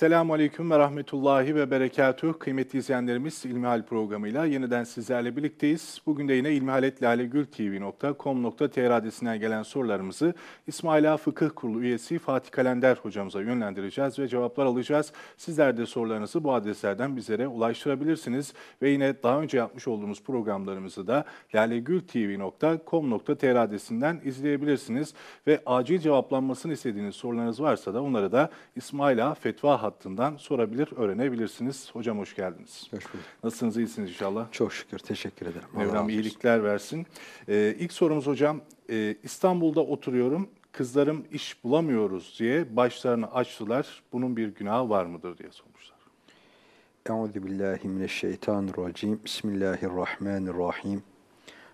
Esselamu Aleyküm ve Rahmetullahi ve Berekatuhu. Kıymetli izleyenlerimiz İlmihal programıyla yeniden sizlerle birlikteyiz. Bugün de yine ilmihaletlalegültv.com.tr adresinden gelen sorularımızı İsmaila Fıkıh Kurulu üyesi Fatih Kalender hocamıza yönlendireceğiz ve cevaplar alacağız. Sizler de sorularınızı bu adreslerden bizlere ulaştırabilirsiniz. Ve yine daha önce yapmış olduğumuz programlarımızı da lalegültv.com.tr adresinden izleyebilirsiniz. Ve acil cevaplanmasını istediğiniz sorularınız varsa da onları da İsmaila Fetva hattından sorabilir, öğrenebilirsiniz. Hocam hoş geldiniz. Hoş bulduk. Nasılsınız, iyisiniz inşallah? Çok şükür, teşekkür ederim. Mevlam iyilikler versin. Ee, ilk sorumuz hocam, ee, İstanbul'da oturuyorum, kızlarım iş bulamıyoruz diye başlarını açtılar. Bunun bir günahı var mıdır diye sormuşlar. Euzu billahi mineşşeytanirracim. Bismillahirrahmanirrahim.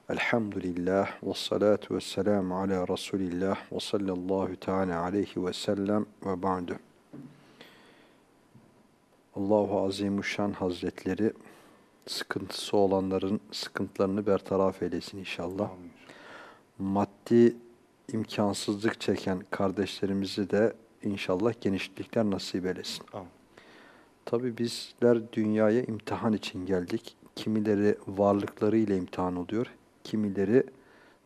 Elhamdülillah ve salatu ve selamu ala Resulillah ve sallallahu teala aleyhi ve sellem ve ba'du. Allahu Azimuşşan Hazretleri sıkıntısı olanların sıkıntılarını bertaraf eylesin inşallah. Amin. Maddi imkansızlık çeken kardeşlerimizi de inşallah genişlikler nasip eylesin. Amin. Tabi bizler dünyaya imtihan için geldik. Kimileri varlıklarıyla imtihan oluyor, kimileri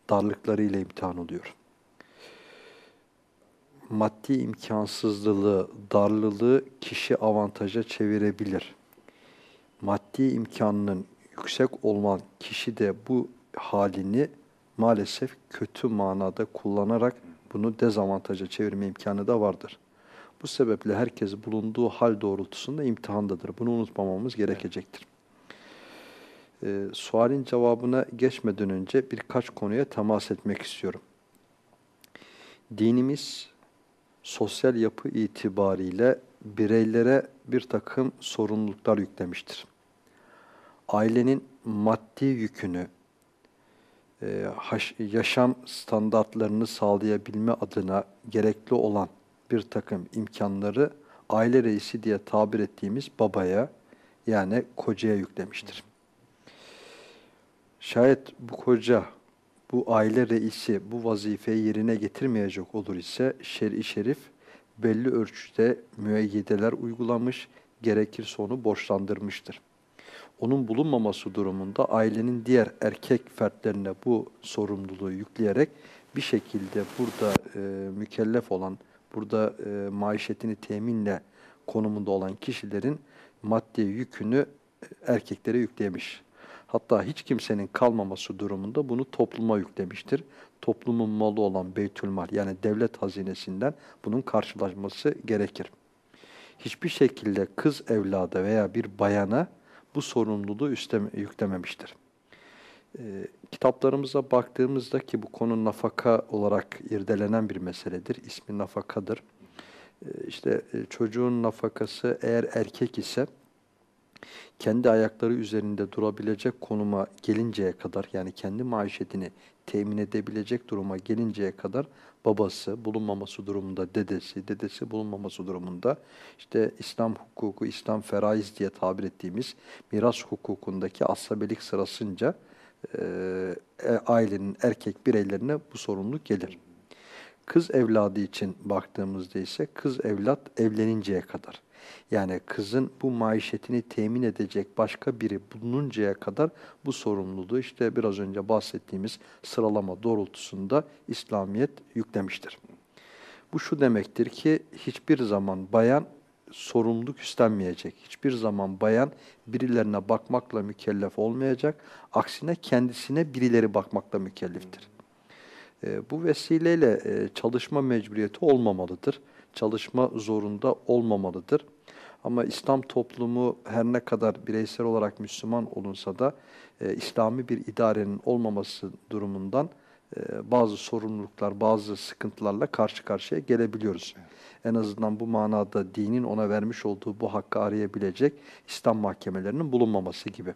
darlıklarıyla imtihan oluyor. Maddi imkansızlığı, darlılığı kişi avantaja çevirebilir. Maddi imkanının yüksek olan kişi de bu halini maalesef kötü manada kullanarak bunu dezavantaja çevirme imkanı da vardır. Bu sebeple herkes bulunduğu hal doğrultusunda imtihandadır. Bunu unutmamamız gerekecektir. Ee, sualin cevabına geçmeden önce birkaç konuya temas etmek istiyorum. Dinimiz sosyal yapı itibariyle bireylere bir takım sorumluluklar yüklemiştir. Ailenin maddi yükünü, e, yaşam standartlarını sağlayabilme adına gerekli olan bir takım imkanları aile reisi diye tabir ettiğimiz babaya yani kocaya yüklemiştir. Şayet bu koca, bu aile reisi bu vazifeyi yerine getirmeyecek olur ise şer'i şerif belli ölçüde müeyyideler uygulamış, gerekirse onu borçlandırmıştır. Onun bulunmaması durumunda ailenin diğer erkek fertlerine bu sorumluluğu yükleyerek bir şekilde burada e, mükellef olan burada e, maişetini teminle konumunda olan kişilerin maddi yükünü e, erkeklere yüklemiş. Hatta hiç kimsenin kalmaması durumunda bunu topluma yüklemiştir. Toplumun malı olan beytülmal yani devlet hazinesinden bunun karşılaşması gerekir. Hiçbir şekilde kız evlada veya bir bayana bu sorumluluğu üstleme, yüklememiştir. E, kitaplarımıza baktığımızda ki bu konu nafaka olarak irdelenen bir meseledir. İsmi nafakadır. E, işte çocuğun nafakası eğer erkek ise kendi ayakları üzerinde durabilecek konuma gelinceye kadar yani kendi maişetini temin edebilecek duruma gelinceye kadar babası bulunmaması durumunda dedesi, dedesi bulunmaması durumunda işte İslam hukuku, İslam feraiz diye tabir ettiğimiz miras hukukundaki asabelik sırasınca e, ailenin erkek bireylerine bu sorumluluk gelir. Kız evladı için baktığımızda ise kız evlat evleninceye kadar. Yani kızın bu maişetini temin edecek başka biri bulununcaya kadar bu sorumluluğu işte biraz önce bahsettiğimiz sıralama doğrultusunda İslamiyet yüklemiştir. Bu şu demektir ki hiçbir zaman bayan sorumluluk üstlenmeyecek. Hiçbir zaman bayan birilerine bakmakla mükellef olmayacak. Aksine kendisine birileri bakmakla mükelleftir. E, bu vesileyle e, çalışma mecburiyeti olmamalıdır. Çalışma zorunda olmamalıdır. Ama İslam toplumu her ne kadar bireysel olarak Müslüman olunsa da e, İslami bir idarenin olmaması durumundan e, bazı sorumluluklar, bazı sıkıntılarla karşı karşıya gelebiliyoruz. Evet. En azından bu manada dinin ona vermiş olduğu bu hakkı arayabilecek İslam mahkemelerinin bulunmaması gibi.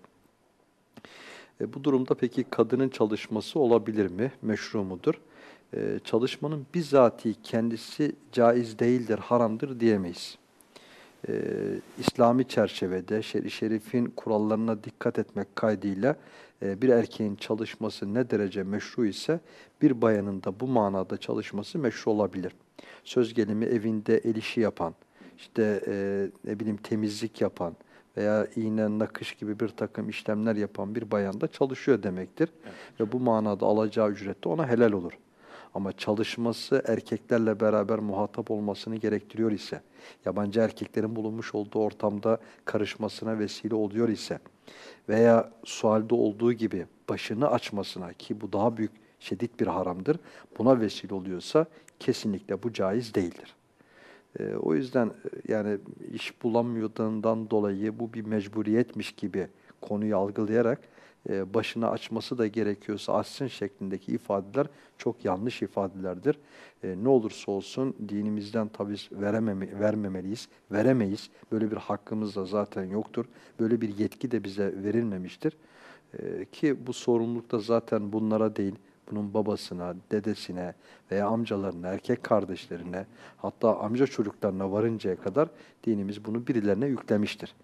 E, bu durumda peki kadının çalışması olabilir mi? Meşru mudur? E, çalışmanın bizzati kendisi caiz değildir, haramdır diyemeyiz. E, İslami çerçevede, şer şerifin kurallarına dikkat etmek kaydıyla e, bir erkeğin çalışması ne derece meşru ise bir bayanın da bu manada çalışması meşru olabilir. Söz gelimi evinde el işi yapan, işte e, ne bileyim temizlik yapan veya iğne, nakış gibi bir takım işlemler yapan bir bayan da çalışıyor demektir. Ve bu manada alacağı ücret de ona helal olur. Ama çalışması erkeklerle beraber muhatap olmasını gerektiriyor ise, yabancı erkeklerin bulunmuş olduğu ortamda karışmasına vesile oluyor ise veya sualde olduğu gibi başını açmasına ki bu daha büyük şiddet bir haramdır, buna vesile oluyorsa kesinlikle bu caiz değildir. Ee, o yüzden e, yani iş bulamıyordığından dolayı bu bir mecburiyetmiş gibi konuyu algılayarak e, başını açması da gerekiyorsa açsın şeklindeki ifadeler çok yanlış ifadelerdir. E, ne olursa olsun dinimizden taviz verememe, vermemeliyiz, veremeyiz. Böyle bir hakkımız da zaten yoktur. Böyle bir yetki de bize verilmemiştir. E, ki bu sorumluluk da zaten bunlara değil, bunun babasına, dedesine veya amcalarına, erkek kardeşlerine hatta amca çocuklarına varıncaya kadar dinimiz bunu birilerine yüklemiştir.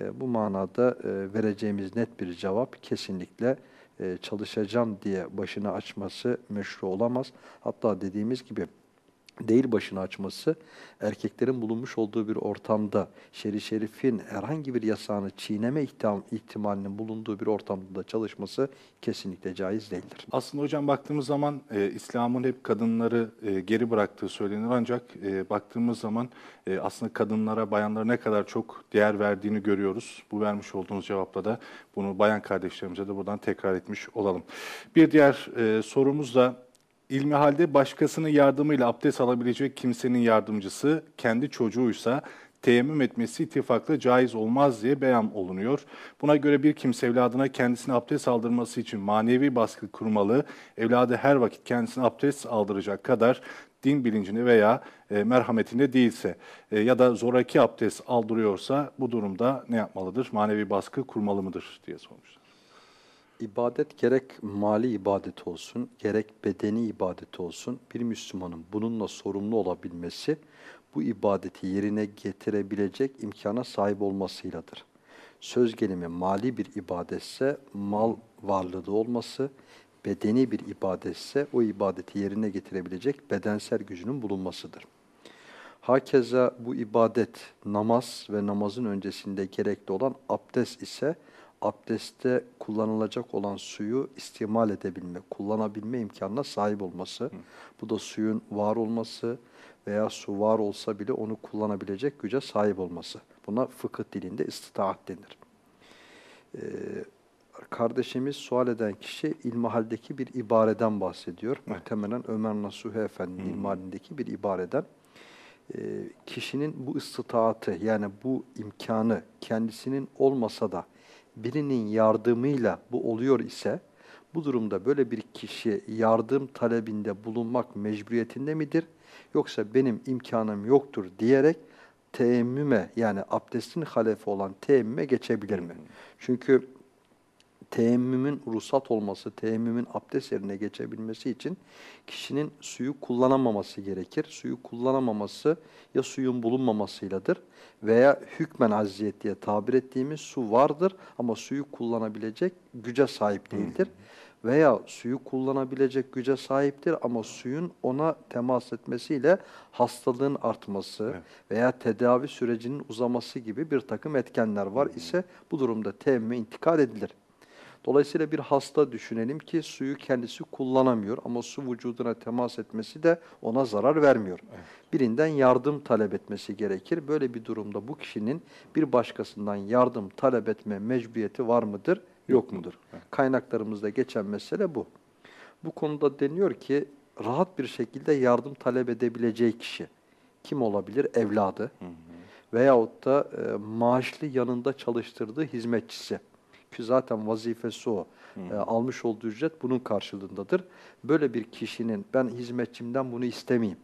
E, bu manada e, vereceğimiz net bir cevap kesinlikle e, çalışacağım diye başını açması meşru olamaz. Hatta dediğimiz gibi değil başını açması, erkeklerin bulunmuş olduğu bir ortamda şeri şerifin herhangi bir yasağını çiğneme ihtimalinin bulunduğu bir ortamda da çalışması kesinlikle caiz değildir. Aslında hocam baktığımız zaman e, İslam'ın hep kadınları e, geri bıraktığı söylenir ancak e, baktığımız zaman e, aslında kadınlara, bayanlara ne kadar çok değer verdiğini görüyoruz. Bu vermiş olduğunuz cevapla da bunu bayan kardeşlerimize de buradan tekrar etmiş olalım. Bir diğer e, sorumuz da İlmihalde başkasının yardımıyla abdest alabilecek kimsenin yardımcısı kendi çocuğuysa teyemmüm etmesi ittifakla caiz olmaz diye beyan olunuyor. Buna göre bir kimse evladına kendisine abdest aldırması için manevi baskı kurmalı, evladı her vakit kendisine abdest aldıracak kadar din bilincinde veya e, merhametinde değilse e, ya da zoraki abdest aldırıyorsa bu durumda ne yapmalıdır? Manevi baskı kurmalı mıdır diye sormuşlar. İbadet gerek mali ibadet olsun, gerek bedeni ibadet olsun bir Müslümanın bununla sorumlu olabilmesi bu ibadeti yerine getirebilecek imkana sahip olmasıyladır. Söz gelimi mali bir ibadetse mal varlığı olması, bedeni bir ibadetse o ibadeti yerine getirebilecek bedensel gücünün bulunmasıdır. Hakeza bu ibadet namaz ve namazın öncesinde gerekli olan abdest ise abdestte kullanılacak olan suyu istimal edebilme, kullanabilme imkanına sahip olması. Hı. Bu da suyun var olması veya su var olsa bile onu kullanabilecek güce sahip olması. Buna fıkıh dilinde istitaat denir. Ee, kardeşimiz sual eden kişi ilmihaldeki bir ibareden bahsediyor. Evet. Muhtemelen Ömer Nasuhi Efendi'nin ilmihalindeki bir ibareden. Ee, kişinin bu istitaatı yani bu imkanı kendisinin olmasa da birinin yardımıyla bu oluyor ise bu durumda böyle bir kişi yardım talebinde bulunmak mecburiyetinde midir? Yoksa benim imkanım yoktur diyerek teemmüme yani abdestin halefi olan teemmüme geçebilir mi? Çünkü teemmümün ruhsat olması, teemmümün abdest yerine geçebilmesi için kişinin suyu kullanamaması gerekir. Suyu kullanamaması ya suyun bulunmamasıyladır veya hükmen aziyet diye tabir ettiğimiz su vardır ama suyu kullanabilecek güce sahip değildir. Veya suyu kullanabilecek güce sahiptir ama suyun ona temas etmesiyle hastalığın artması evet. veya tedavi sürecinin uzaması gibi bir takım etkenler var ise bu durumda temmü intikal edilir. Dolayısıyla bir hasta düşünelim ki suyu kendisi kullanamıyor ama su vücuduna temas etmesi de ona zarar vermiyor. Evet. Birinden yardım talep etmesi gerekir. Böyle bir durumda bu kişinin bir başkasından yardım talep etme mecburiyeti var mıdır, yok mudur? Evet. Kaynaklarımızda geçen mesele bu. Bu konuda deniyor ki rahat bir şekilde yardım talep edebileceği kişi kim olabilir? Evladı. Hı hı. Veyahut da e, maaşlı yanında çalıştırdığı hizmetçisi. Ki zaten vazifesi o. E, almış olduğu ücret bunun karşılığındadır. Böyle bir kişinin ben hizmetçimden bunu istemeyeyim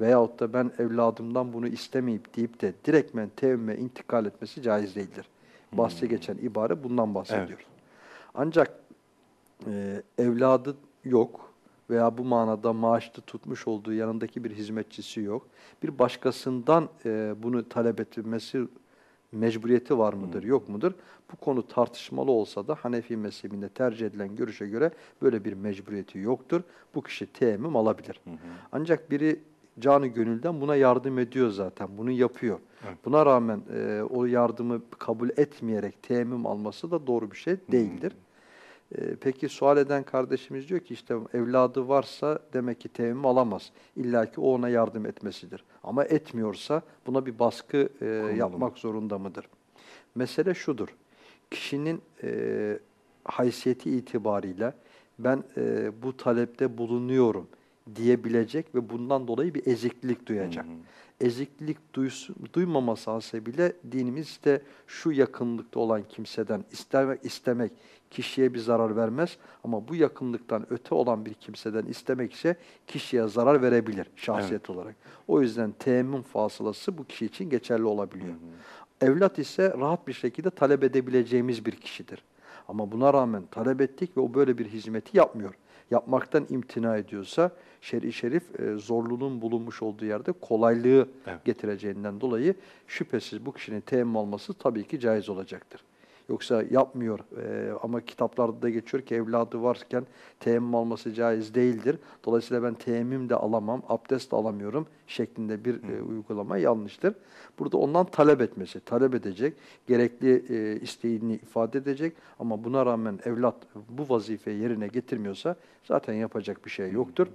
veyahut da ben evladımdan bunu istemeyip deyip de direktmen tevme intikal etmesi caiz değildir. Bahse geçen ibare bundan bahsediyor. Evet. Ancak e, evladı yok veya bu manada maaşlı tutmuş olduğu yanındaki bir hizmetçisi yok. Bir başkasından e, bunu talep etmesi mecburiyeti var mıdır, hmm. yok mudur? Bu konu tartışmalı olsa da Hanefi mezhebinde tercih edilen görüşe göre böyle bir mecburiyeti yoktur. Bu kişi teyemmüm alabilir. Hmm. Ancak biri canı gönülden buna yardım ediyor zaten. Bunu yapıyor. Evet. Buna rağmen e, o yardımı kabul etmeyerek teyemmüm alması da doğru bir şey değildir. E, peki sual eden kardeşimiz diyor ki işte evladı varsa demek ki teyemmüm alamaz. İlla ki o ona yardım etmesidir. Ama etmiyorsa buna bir baskı e, yapmak zorunda mıdır? Mesele şudur. Kişinin e, haysiyeti itibariyle ben e, bu talepte bulunuyorum diyebilecek ve bundan dolayı bir eziklilik duyacak. Eziklilik duysu, duymaması hasebiyle dinimiz de şu yakınlıkta olan kimseden istemek, istemek kişiye bir zarar vermez ama bu yakınlıktan öte olan bir kimseden istemek ise kişiye zarar verebilir şahsiyet olarak. O yüzden teyemmüm fasılası bu kişi için geçerli olabiliyor. Evlat ise rahat bir şekilde talep edebileceğimiz bir kişidir. Ama buna rağmen talep ettik ve o böyle bir hizmeti yapmıyor. Yapmaktan imtina ediyorsa şer'i şerif e, zorluğunun bulunmuş olduğu yerde kolaylığı Evet. getireceğinden dolayı şüphesiz bu kişinin teyemmüm alması tabii ki caiz olacaktır. Yoksa yapmıyor e, ama kitaplarda da geçiyor ki evladı varken teyemmüm alması caiz değildir. Dolayısıyla ben teyemmüm de alamam, abdest de alamıyorum şeklinde bir e, uygulama yanlıştır. Burada ondan talep etmesi, talep edecek, gerekli e, isteğini ifade edecek ama buna rağmen evlat bu vazifeyi yerine getirmiyorsa zaten yapacak bir şey yoktur.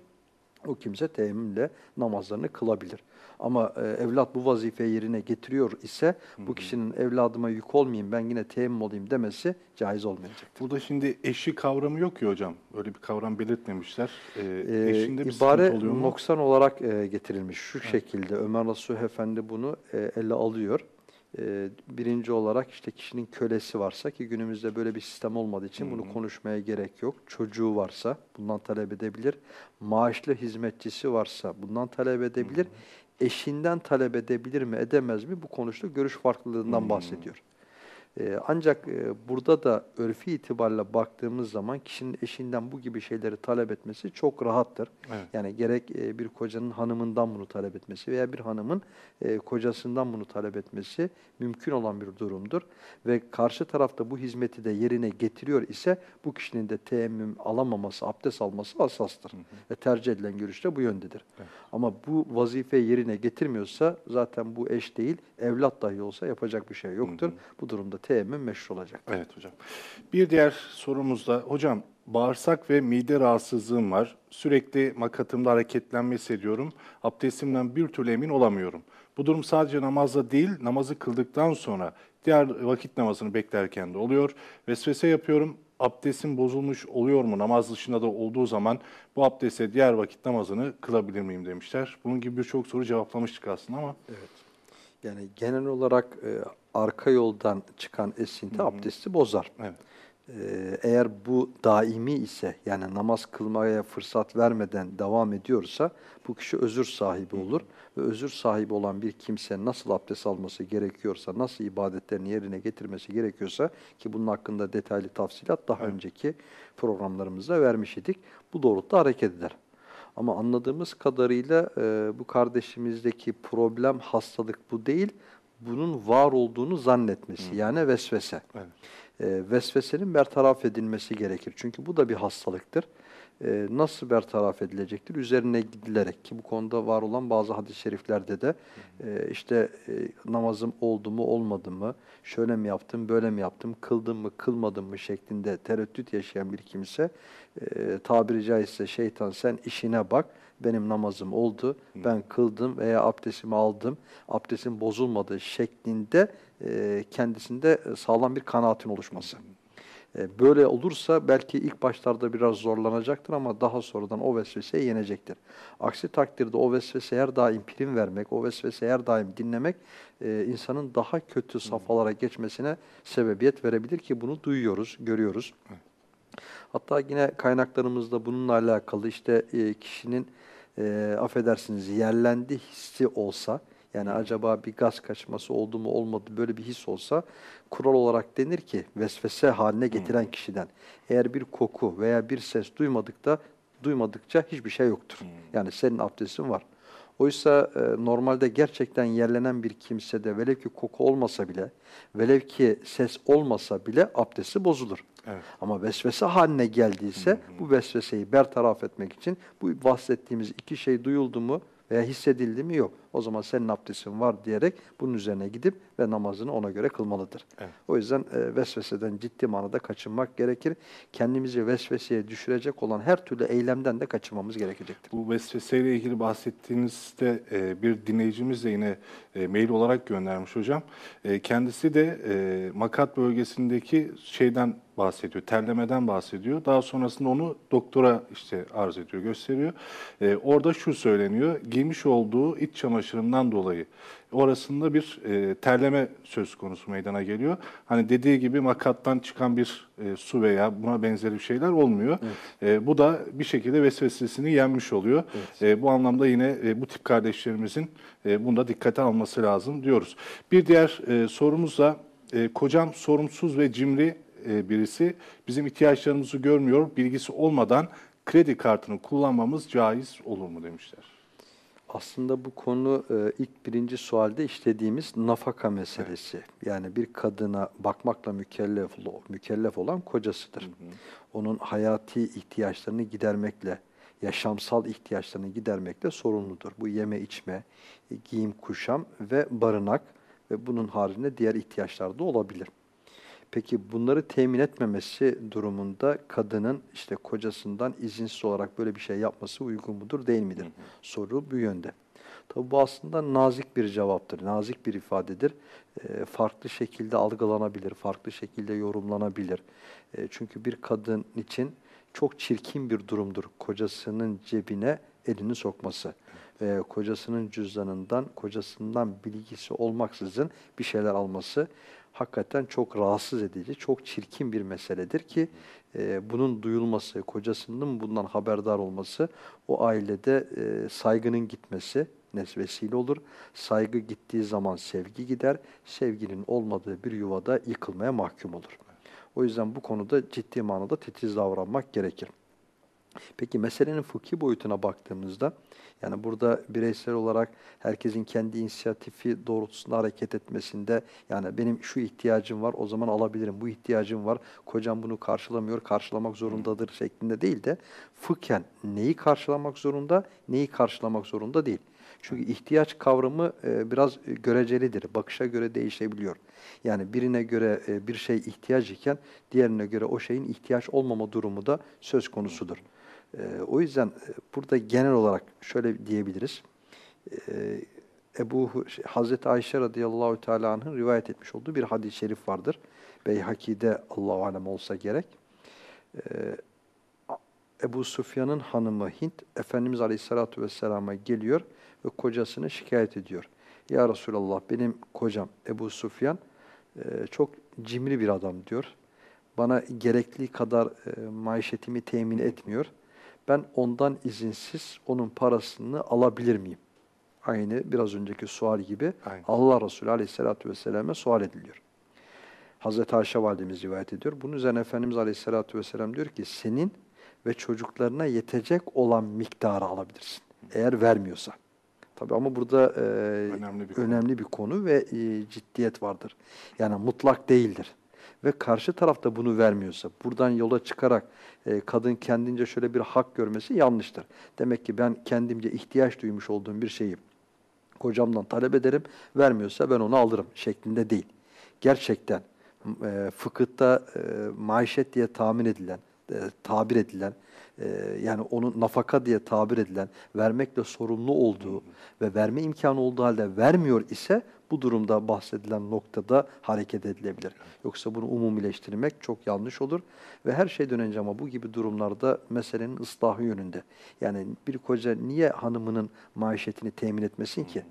O kimse teyemmümle namazlarını kılabilir. Ama e, evlat bu vazifeyi yerine getiriyor ise bu kişinin evladıma yük olmayayım ben yine teyemmüm olayım demesi caiz olmayacaktır. Burada şimdi eşi kavramı yok ki hocam. Öyle bir kavram belirtmemişler. Ee, Ee, eşinde bir ibare sıkıntı oluyor mu? noksan olarak e, getirilmiş. Şu şekilde Ömer Nasuh Efendi bunu e, ele alıyor. E, birinci olarak işte kişinin kölesi varsa ki günümüzde böyle bir sistem olmadığı için bunu konuşmaya gerek yok. Çocuğu varsa bundan talep edebilir. Maaşlı hizmetçisi varsa bundan talep edebilir. Eşinden talep edebilir mi edemez mi bu konuşta görüş farklılığından bahsediyor. Ee, ancak e, burada da örfi itibariyle baktığımız zaman kişinin eşinden bu gibi şeyleri talep etmesi çok rahattır. Evet. Yani gerek e, bir kocanın hanımından bunu talep etmesi veya bir hanımın e, kocasından bunu talep etmesi mümkün olan bir durumdur. Ve karşı tarafta bu hizmeti de yerine getiriyor ise bu kişinin de teyemmüm alamaması, abdest alması asastır. Ve tercih edilen görüş de bu yöndedir. Ama bu vazifeyi yerine getirmiyorsa zaten bu eş değil, evlat dahi olsa yapacak bir şey yoktur. Bu durumda teyemmüm meşru olacak. Evet hocam. Bir diğer sorumuzda hocam bağırsak ve mide rahatsızlığım var. Sürekli makatımda hareketlenme hissediyorum. Abdestimden bir türlü emin olamıyorum. Bu durum sadece namazda değil, namazı kıldıktan sonra diğer vakit namazını beklerken de oluyor. Vesvese yapıyorum. Abdestim bozulmuş oluyor mu? Namaz dışında da olduğu zaman bu abdeste diğer vakit namazını kılabilir miyim demişler. Bunun gibi birçok soru cevaplamıştık aslında ama Yani genel olarak e, arka yoldan çıkan esinti abdesti bozar. evet. Ee, eğer bu daimi ise yani namaz kılmaya fırsat vermeden devam ediyorsa bu kişi özür sahibi olur. Ve özür sahibi olan bir kimse nasıl abdest alması gerekiyorsa, nasıl ibadetlerini yerine getirmesi gerekiyorsa ki bunun hakkında detaylı tafsilat daha önceki programlarımızda vermiş idik. Bu doğrultuda hareket eder. Ama anladığımız kadarıyla e, bu kardeşimizdeki problem hastalık bu değil, bunun var olduğunu zannetmesi yani vesvese. Evet. E, vesvesenin bertaraf edilmesi gerekir. Çünkü bu da bir hastalıktır. E, nasıl bertaraf edilecektir? Üzerine gidilerek ki bu konuda var olan bazı hadis-i şeriflerde de e, işte e, namazım oldu mu olmadı mı, şöyle mi yaptım, böyle mi yaptım, kıldım mı kılmadım mı şeklinde tereddüt yaşayan bir kimse e, tabiri caizse şeytan sen işine bak, benim namazım oldu, ben kıldım veya abdestimi aldım, abdestim bozulmadı şeklinde e, kendisinde sağlam bir kanaatin oluşması. E, Böyle olursa belki ilk başlarda biraz zorlanacaktır ama daha sonradan o vesveseyi yenecektir. Aksi takdirde o vesveseye her daim prim vermek, o vesveseyi her daim dinlemek e, insanın daha kötü safhalara geçmesine sebebiyet verebilir ki bunu duyuyoruz, görüyoruz. Hatta yine kaynaklarımızda bununla alakalı işte e, kişinin affedersiniz yerlendi hissi olsa yani acaba bir gaz kaçması oldu mu olmadı böyle bir his olsa kural olarak denir ki vesvese haline getiren kişiden eğer bir koku veya bir ses duymadık da duymadıkça hiçbir şey yoktur. Yani senin abdestin var. Oysa e, normalde gerçekten yerlenen bir kimsede velev ki koku olmasa bile, velev ki ses olmasa bile abdesti bozulur. Evet. Ama vesvese haline geldiyse bu vesveseyi bertaraf etmek için bu bahsettiğimiz iki şey duyuldu mu veya hissedildi mi? Yok. O zaman senin abdestin var diyerek bunun üzerine gidip ve namazını ona göre kılmalıdır. Evet. O yüzden e, vesveseden ciddi manada kaçınmak gerekir. Kendimizi vesveseye düşürecek olan her türlü eylemden de kaçınmamız gerekecektir. Bu vesveseyle ilgili bahsettiğinizde e, bir dinleyicimiz de yine e, mail olarak göndermiş hocam. E, kendisi de e, makat bölgesindeki şeyden bahsediyor, terlemeden bahsediyor. Daha sonrasında onu doktora işte arz ediyor, gösteriyor. E, orada şu söyleniyor, giymiş olduğu iç çamaşırından dolayı orasında bir e, terleme söz konusu meydana geliyor. Hani dediği gibi makattan çıkan bir e, su veya buna benzeri şeyler olmuyor. E, bu da bir şekilde vesvesesini yenmiş oluyor. E, bu anlamda yine e, bu tip kardeşlerimizin e, bunda dikkate alması lazım diyoruz. Bir diğer e, sorumuz da e, kocam sorumsuz ve cimri e, birisi bizim ihtiyaçlarımızı görmüyor, bilgisi olmadan kredi kartını kullanmamız caiz olur mu demişler. Aslında bu konu e, ilk birinci sualde işlediğimiz nafaka meselesi. Yani bir kadına bakmakla mükellef, mükellef olan kocasıdır. Onun hayati ihtiyaçlarını gidermekle, yaşamsal ihtiyaçlarını gidermekle sorumludur. Bu yeme içme, giyim kuşam ve barınak ve bunun haricinde diğer ihtiyaçlar da olabilir. Peki bunları temin etmemesi durumunda kadının işte kocasından izinsiz olarak böyle bir şey yapması uygun mudur değil midir? Hı hı. Soru bu yönde. Tabi bu aslında nazik bir cevaptır, nazik bir ifadedir. E, farklı şekilde algılanabilir, farklı şekilde yorumlanabilir. E, çünkü bir kadın için çok çirkin bir durumdur kocasının cebine elini sokması ve kocasının cüzdanından, kocasından bilgisi olmaksızın bir şeyler alması hakikaten çok rahatsız edici, çok çirkin bir meseledir ki e, bunun duyulması, kocasının bundan haberdar olması o ailede e, saygının gitmesi vesile olur. Saygı gittiği zaman sevgi gider, sevginin olmadığı bir yuvada yıkılmaya mahkum olur. O yüzden bu konuda ciddi manada titiz davranmak gerekir. Peki meselenin fıkhi boyutuna baktığımızda, yani burada bireysel olarak herkesin kendi inisiyatifi doğrultusunda hareket etmesinde, yani benim şu ihtiyacım var, o zaman alabilirim, bu ihtiyacım var, kocam bunu karşılamıyor, karşılamak zorundadır şeklinde değil de, fıkhen neyi karşılamak zorunda, neyi karşılamak zorunda değil. Çünkü ihtiyaç kavramı e, biraz görecelidir, bakışa göre değişebiliyor. Yani birine göre e, bir şey ihtiyaç iken, diğerine göre o şeyin ihtiyaç olmama durumu da söz konusudur. E, o yüzden e, burada genel olarak şöyle diyebiliriz. E, Ebu şey, Hazreti Ayşe radıyallahu teala anh'ın rivayet etmiş olduğu bir hadis-i şerif vardır. Beyhaki'de Allahu alem olsa gerek. E, Ebu Sufyan'ın hanımı Hint Efendimiz Aleyhisselatü Vesselam'a geliyor ve kocasını şikayet ediyor. Ya Resulallah benim kocam Ebu Sufyan e, çok cimri bir adam diyor. Bana gerekli kadar e, maişetimi temin etmiyor ben ondan izinsiz onun parasını alabilir miyim? Aynı biraz önceki sual gibi Aynen. Allah Resulü Aleyhisselatü Vesselam'a sual ediliyor. Hazreti Ayşe validemiz rivayet ediyor. Bunun üzerine Efendimiz Aleyhisselatü Vesselam diyor ki senin ve çocuklarına yetecek olan miktarı alabilirsin. Eğer vermiyorsa. Tabii ama burada e, önemli, bir önemli bir konu ve e, ciddiyet vardır. Yani mutlak değildir ve karşı taraf da bunu vermiyorsa, buradan yola çıkarak e, kadın kendince şöyle bir hak görmesi yanlıştır. Demek ki ben kendimce ihtiyaç duymuş olduğum bir şeyi kocamdan talep ederim, vermiyorsa ben onu alırım şeklinde değil. Gerçekten e, fıkıhta e, maişet diye tahmin edilen, e, tabir edilen, e, yani onu nafaka diye tabir edilen, vermekle sorumlu olduğu ve verme imkanı olduğu halde vermiyor ise bu durumda bahsedilen noktada hareket edilebilir. Yoksa bunu umumileştirmek çok yanlış olur. Ve her şeyden önce ama bu gibi durumlarda meselenin ıslahı yönünde. Yani bir koca niye hanımının maişetini temin etmesin ki?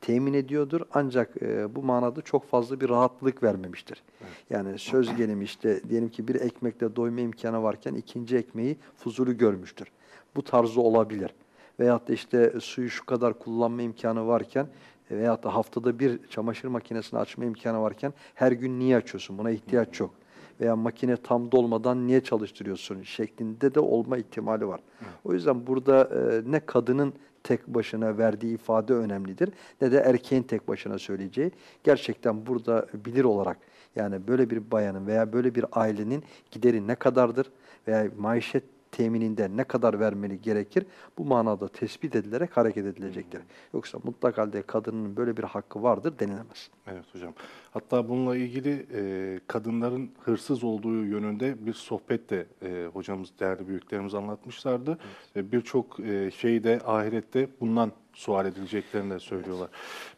Temin ediyordur ancak e, bu manada çok fazla bir rahatlık vermemiştir. Yani söz gelimi işte diyelim ki bir ekmekle doyma imkanı varken ikinci ekmeği fuzulu görmüştür. Bu tarzı olabilir. Veyahut da işte suyu şu kadar kullanma imkanı varken veyahut da haftada bir çamaşır makinesini açma imkanı varken her gün niye açıyorsun? Buna ihtiyaç yok. Veya makine tam dolmadan niye çalıştırıyorsun şeklinde de olma ihtimali var. O yüzden burada e, ne kadının tek başına verdiği ifade önemlidir ne de erkeğin tek başına söyleyeceği. Gerçekten burada bilir olarak yani böyle bir bayanın veya böyle bir ailenin gideri ne kadardır veya maişet temininde ne kadar vermeli gerekir? Bu manada tespit edilerek hareket edilecektir. Yoksa mutlak halde kadının böyle bir hakkı vardır denilemez. Evet hocam. Hatta bununla ilgili e, kadınların hırsız olduğu yönünde bir sohbet de e, hocamız, değerli büyüklerimiz anlatmışlardı. Ve birçok e, şeyi de ahirette bundan sual edileceklerini de söylüyorlar.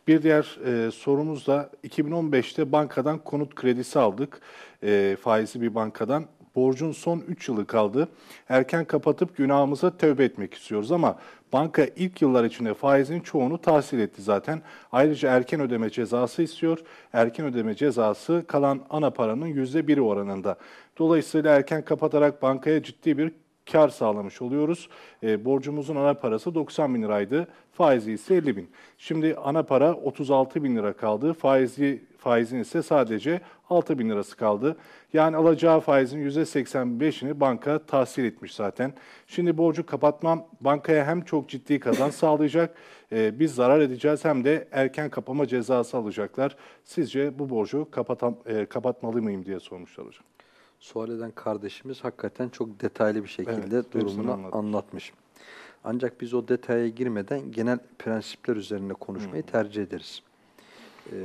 Bir diğer e, sorumuz da 2015'te bankadan konut kredisi aldık. E, faizli bir bankadan. Borcun son 3 yılı kaldı. Erken kapatıp günahımıza tövbe etmek istiyoruz ama banka ilk yıllar içinde faizin çoğunu tahsil etti zaten. Ayrıca erken ödeme cezası istiyor. Erken ödeme cezası kalan ana paranın %1'i oranında. Dolayısıyla erken kapatarak bankaya ciddi bir kar sağlamış oluyoruz. E, borcumuzun ana parası 90 bin liraydı. Faizi ise 50 bin. Şimdi ana para 36 bin lira kaldı. Faizi, faizin ise sadece 6 bin lirası kaldı. Yani alacağı faizin %85'ini banka tahsil etmiş zaten. Şimdi borcu kapatmam bankaya hem çok ciddi kazanç sağlayacak, e, biz zarar edeceğiz hem de erken kapama cezası alacaklar. Sizce bu borcu kapatam, e, kapatmalı mıyım diye sormuşlar hocam. Sual eden kardeşimiz hakikaten çok detaylı bir şekilde Evet, durumunu anlatmış. anlatmış. Ancak biz o detaya girmeden genel prensipler üzerine konuşmayı tercih ederiz. Ee,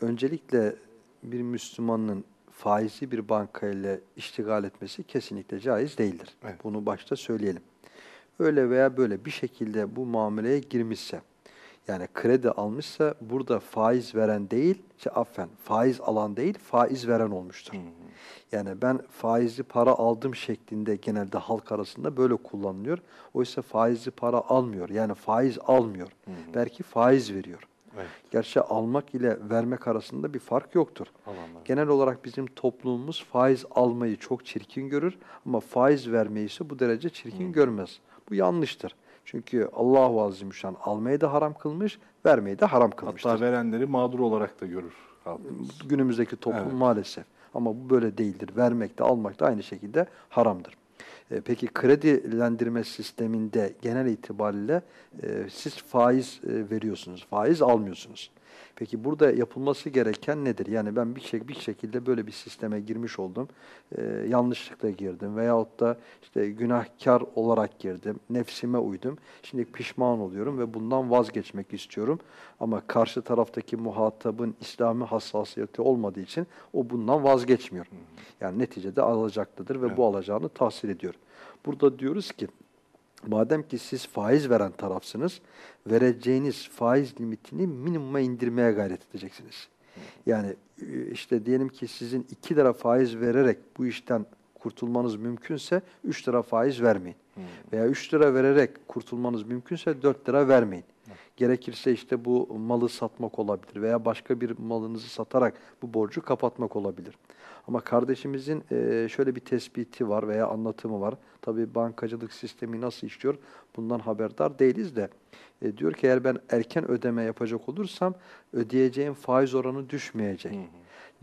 öncelikle bir Müslümanın faizli bir bankayla iştigal etmesi kesinlikle caiz değildir. Evet. Bunu başta söyleyelim. Öyle veya böyle bir şekilde bu muameleye girmişse, yani kredi almışsa burada faiz veren değil, şey, affen faiz alan değil, faiz veren olmuştur. Yani ben faizli para aldım şeklinde genelde halk arasında böyle kullanılıyor. Oysa faizli para almıyor. Yani faiz almıyor. Belki faiz veriyor. Evet. Gerçi almak ile vermek arasında bir fark yoktur. Alanlar. Genel olarak bizim toplumumuz faiz almayı çok çirkin görür ama faiz vermeyi ise bu derece çirkin görmez. Bu yanlıştır. Çünkü Allahu Azimüşşan almayı da haram kılmış, vermeyi de haram kılmıştır. Hatta verenleri mağdur olarak da görür halkımız. Günümüzdeki toplum Evet. maalesef. Ama bu böyle değildir. Vermek de almak da aynı şekilde haramdır. E, Peki kredilendirme sisteminde genel itibariyle e, siz faiz e, veriyorsunuz, faiz almıyorsunuz. Peki burada yapılması gereken nedir? Yani ben bir, şey, bir şekilde böyle bir sisteme girmiş oldum, e, yanlışlıkla girdim veyahut da işte günahkar olarak girdim, nefsime uydum. Şimdi pişman oluyorum ve bundan vazgeçmek istiyorum. Ama karşı taraftaki muhatabın İslami hassasiyeti olmadığı için o bundan vazgeçmiyor. Yani neticede alacaklıdır ve bu alacağını tahsil ediyor. Burada diyoruz ki madem ki siz faiz veren tarafsınız, vereceğiniz faiz limitini minimuma indirmeye gayret edeceksiniz. Yani e, işte diyelim ki sizin 2 lira faiz vererek bu işten kurtulmanız mümkünse 3 lira faiz vermeyin. Veya 3 lira vererek kurtulmanız mümkünse 4 lira vermeyin. Gerekirse işte bu malı satmak olabilir veya başka bir malınızı satarak bu borcu kapatmak olabilir. Ama kardeşimizin e, şöyle bir tespiti var veya anlatımı var. Tabii bankacılık sistemi nasıl işliyor bundan haberdar değiliz de. E, diyor ki eğer ben erken ödeme yapacak olursam ödeyeceğim faiz oranı düşmeyecek.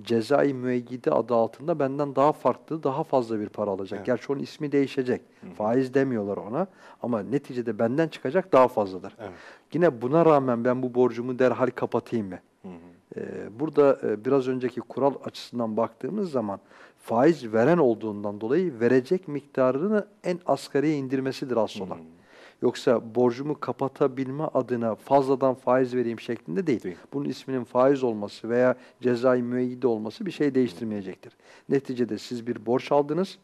Cezai müeyyide adı altında benden daha farklı, daha fazla bir para alacak. Evet. Gerçi onun ismi değişecek. Faiz demiyorlar ona ama neticede benden çıkacak daha fazladır. Evet. Yine buna rağmen ben bu borcumu derhal kapatayım mı? Hı hı. Ee, burada e, biraz önceki kural açısından baktığımız zaman faiz veren olduğundan dolayı verecek miktarını en asgariye indirmesidir asıl olan. Yoksa borcumu kapatabilme adına fazladan faiz vereyim şeklinde değil. Değil. Bunun isminin faiz olması veya cezai müeyyide olması bir şey değiştirmeyecektir. Neticede siz bir borç aldınız,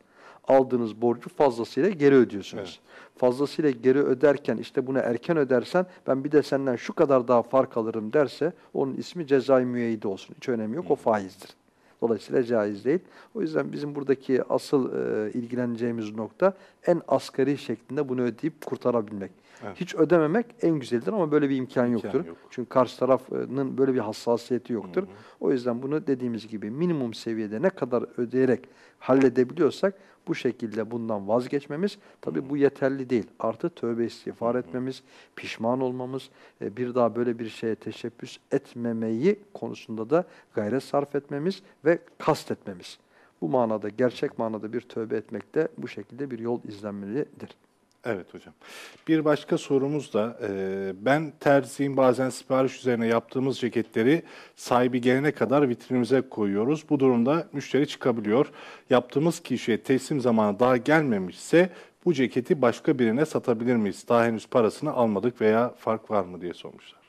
aldığınız borcu fazlasıyla geri ödüyorsunuz. Fazlasıyla geri öderken işte bunu erken ödersen ben bir de senden şu kadar daha fark alırım derse onun ismi cezai müeyyide olsun. Hiç önemi yok o faizdir. Dolayısıyla caiz değil. O yüzden bizim buradaki asıl e, ilgileneceğimiz nokta en asgari şeklinde bunu ödeyip kurtarabilmek. Evet. Hiç ödememek en güzeldir ama böyle bir imkan, İmkan yoktur. yok. Çünkü karşı tarafın böyle bir hassasiyeti yoktur. O yüzden bunu dediğimiz gibi minimum seviyede ne kadar ödeyerek halledebiliyorsak bu şekilde bundan vazgeçmemiz tabi bu yeterli değil. Artı tövbe istiğfar etmemiz, pişman olmamız, e, bir daha böyle bir şeye teşebbüs etmemeyi konusunda da gayret sarf etmemiz ve kast etmemiz. Bu manada, gerçek manada bir tövbe etmek de bu şekilde bir yol izlenmelidir. Evet hocam. Bir başka sorumuz da e, ben terziyim bazen sipariş üzerine yaptığımız ceketleri sahibi gelene kadar vitrinimize koyuyoruz. Bu durumda müşteri çıkabiliyor. Yaptığımız kişiye teslim zamanı daha gelmemişse Bu ceketi başka birine satabilir miyiz? Daha henüz parasını almadık veya fark var mı diye sormuşlar.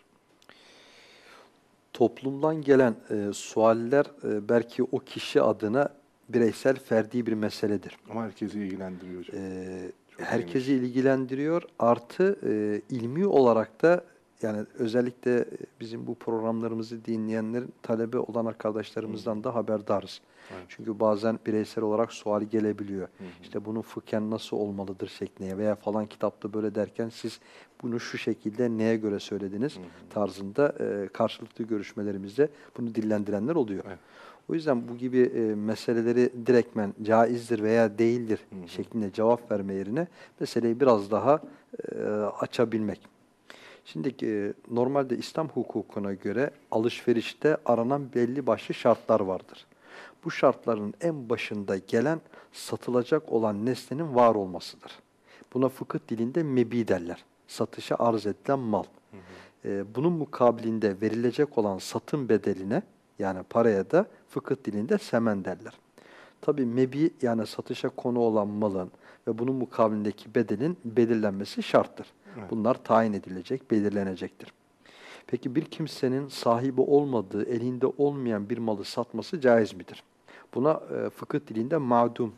Toplumdan gelen e, sualler e, belki o kişi adına bireysel, ferdi bir meseledir. Ama herkesi ilgilendiriyor hocam. E, Çok herkesi ilgilendiriyor. Artı e, ilmi olarak da yani özellikle bizim bu programlarımızı dinleyenlerin talebe olan arkadaşlarımızdan da haberdarız. Evet. Çünkü bazen bireysel olarak sual gelebiliyor. İşte bunu fıkhen nasıl olmalıdır şeklinde veya falan kitapta böyle derken siz bunu şu şekilde neye göre söylediniz tarzında e, karşılıklı görüşmelerimizde bunu dillendirenler oluyor. Evet. O yüzden bu gibi e, meseleleri direktmen caizdir veya değildir şeklinde cevap verme yerine meseleyi biraz daha e, açabilmek. Şimdi e, normalde İslam hukukuna göre alışverişte aranan belli başlı şartlar vardır. Bu şartların en başında gelen satılacak olan nesnenin var olmasıdır. Buna fıkıh dilinde mebi derler. Satışa arz edilen mal. E, bunun mukabilinde verilecek olan satın bedeline yani paraya da fıkıh dilinde semen derler. Tabi mebi yani satışa konu olan malın ve bunun mukabilindeki bedelin belirlenmesi şarttır. Evet. Bunlar tayin edilecek, belirlenecektir. Peki bir kimsenin sahibi olmadığı, elinde olmayan bir malı satması caiz midir? Buna e, fıkıh dilinde ma'dum,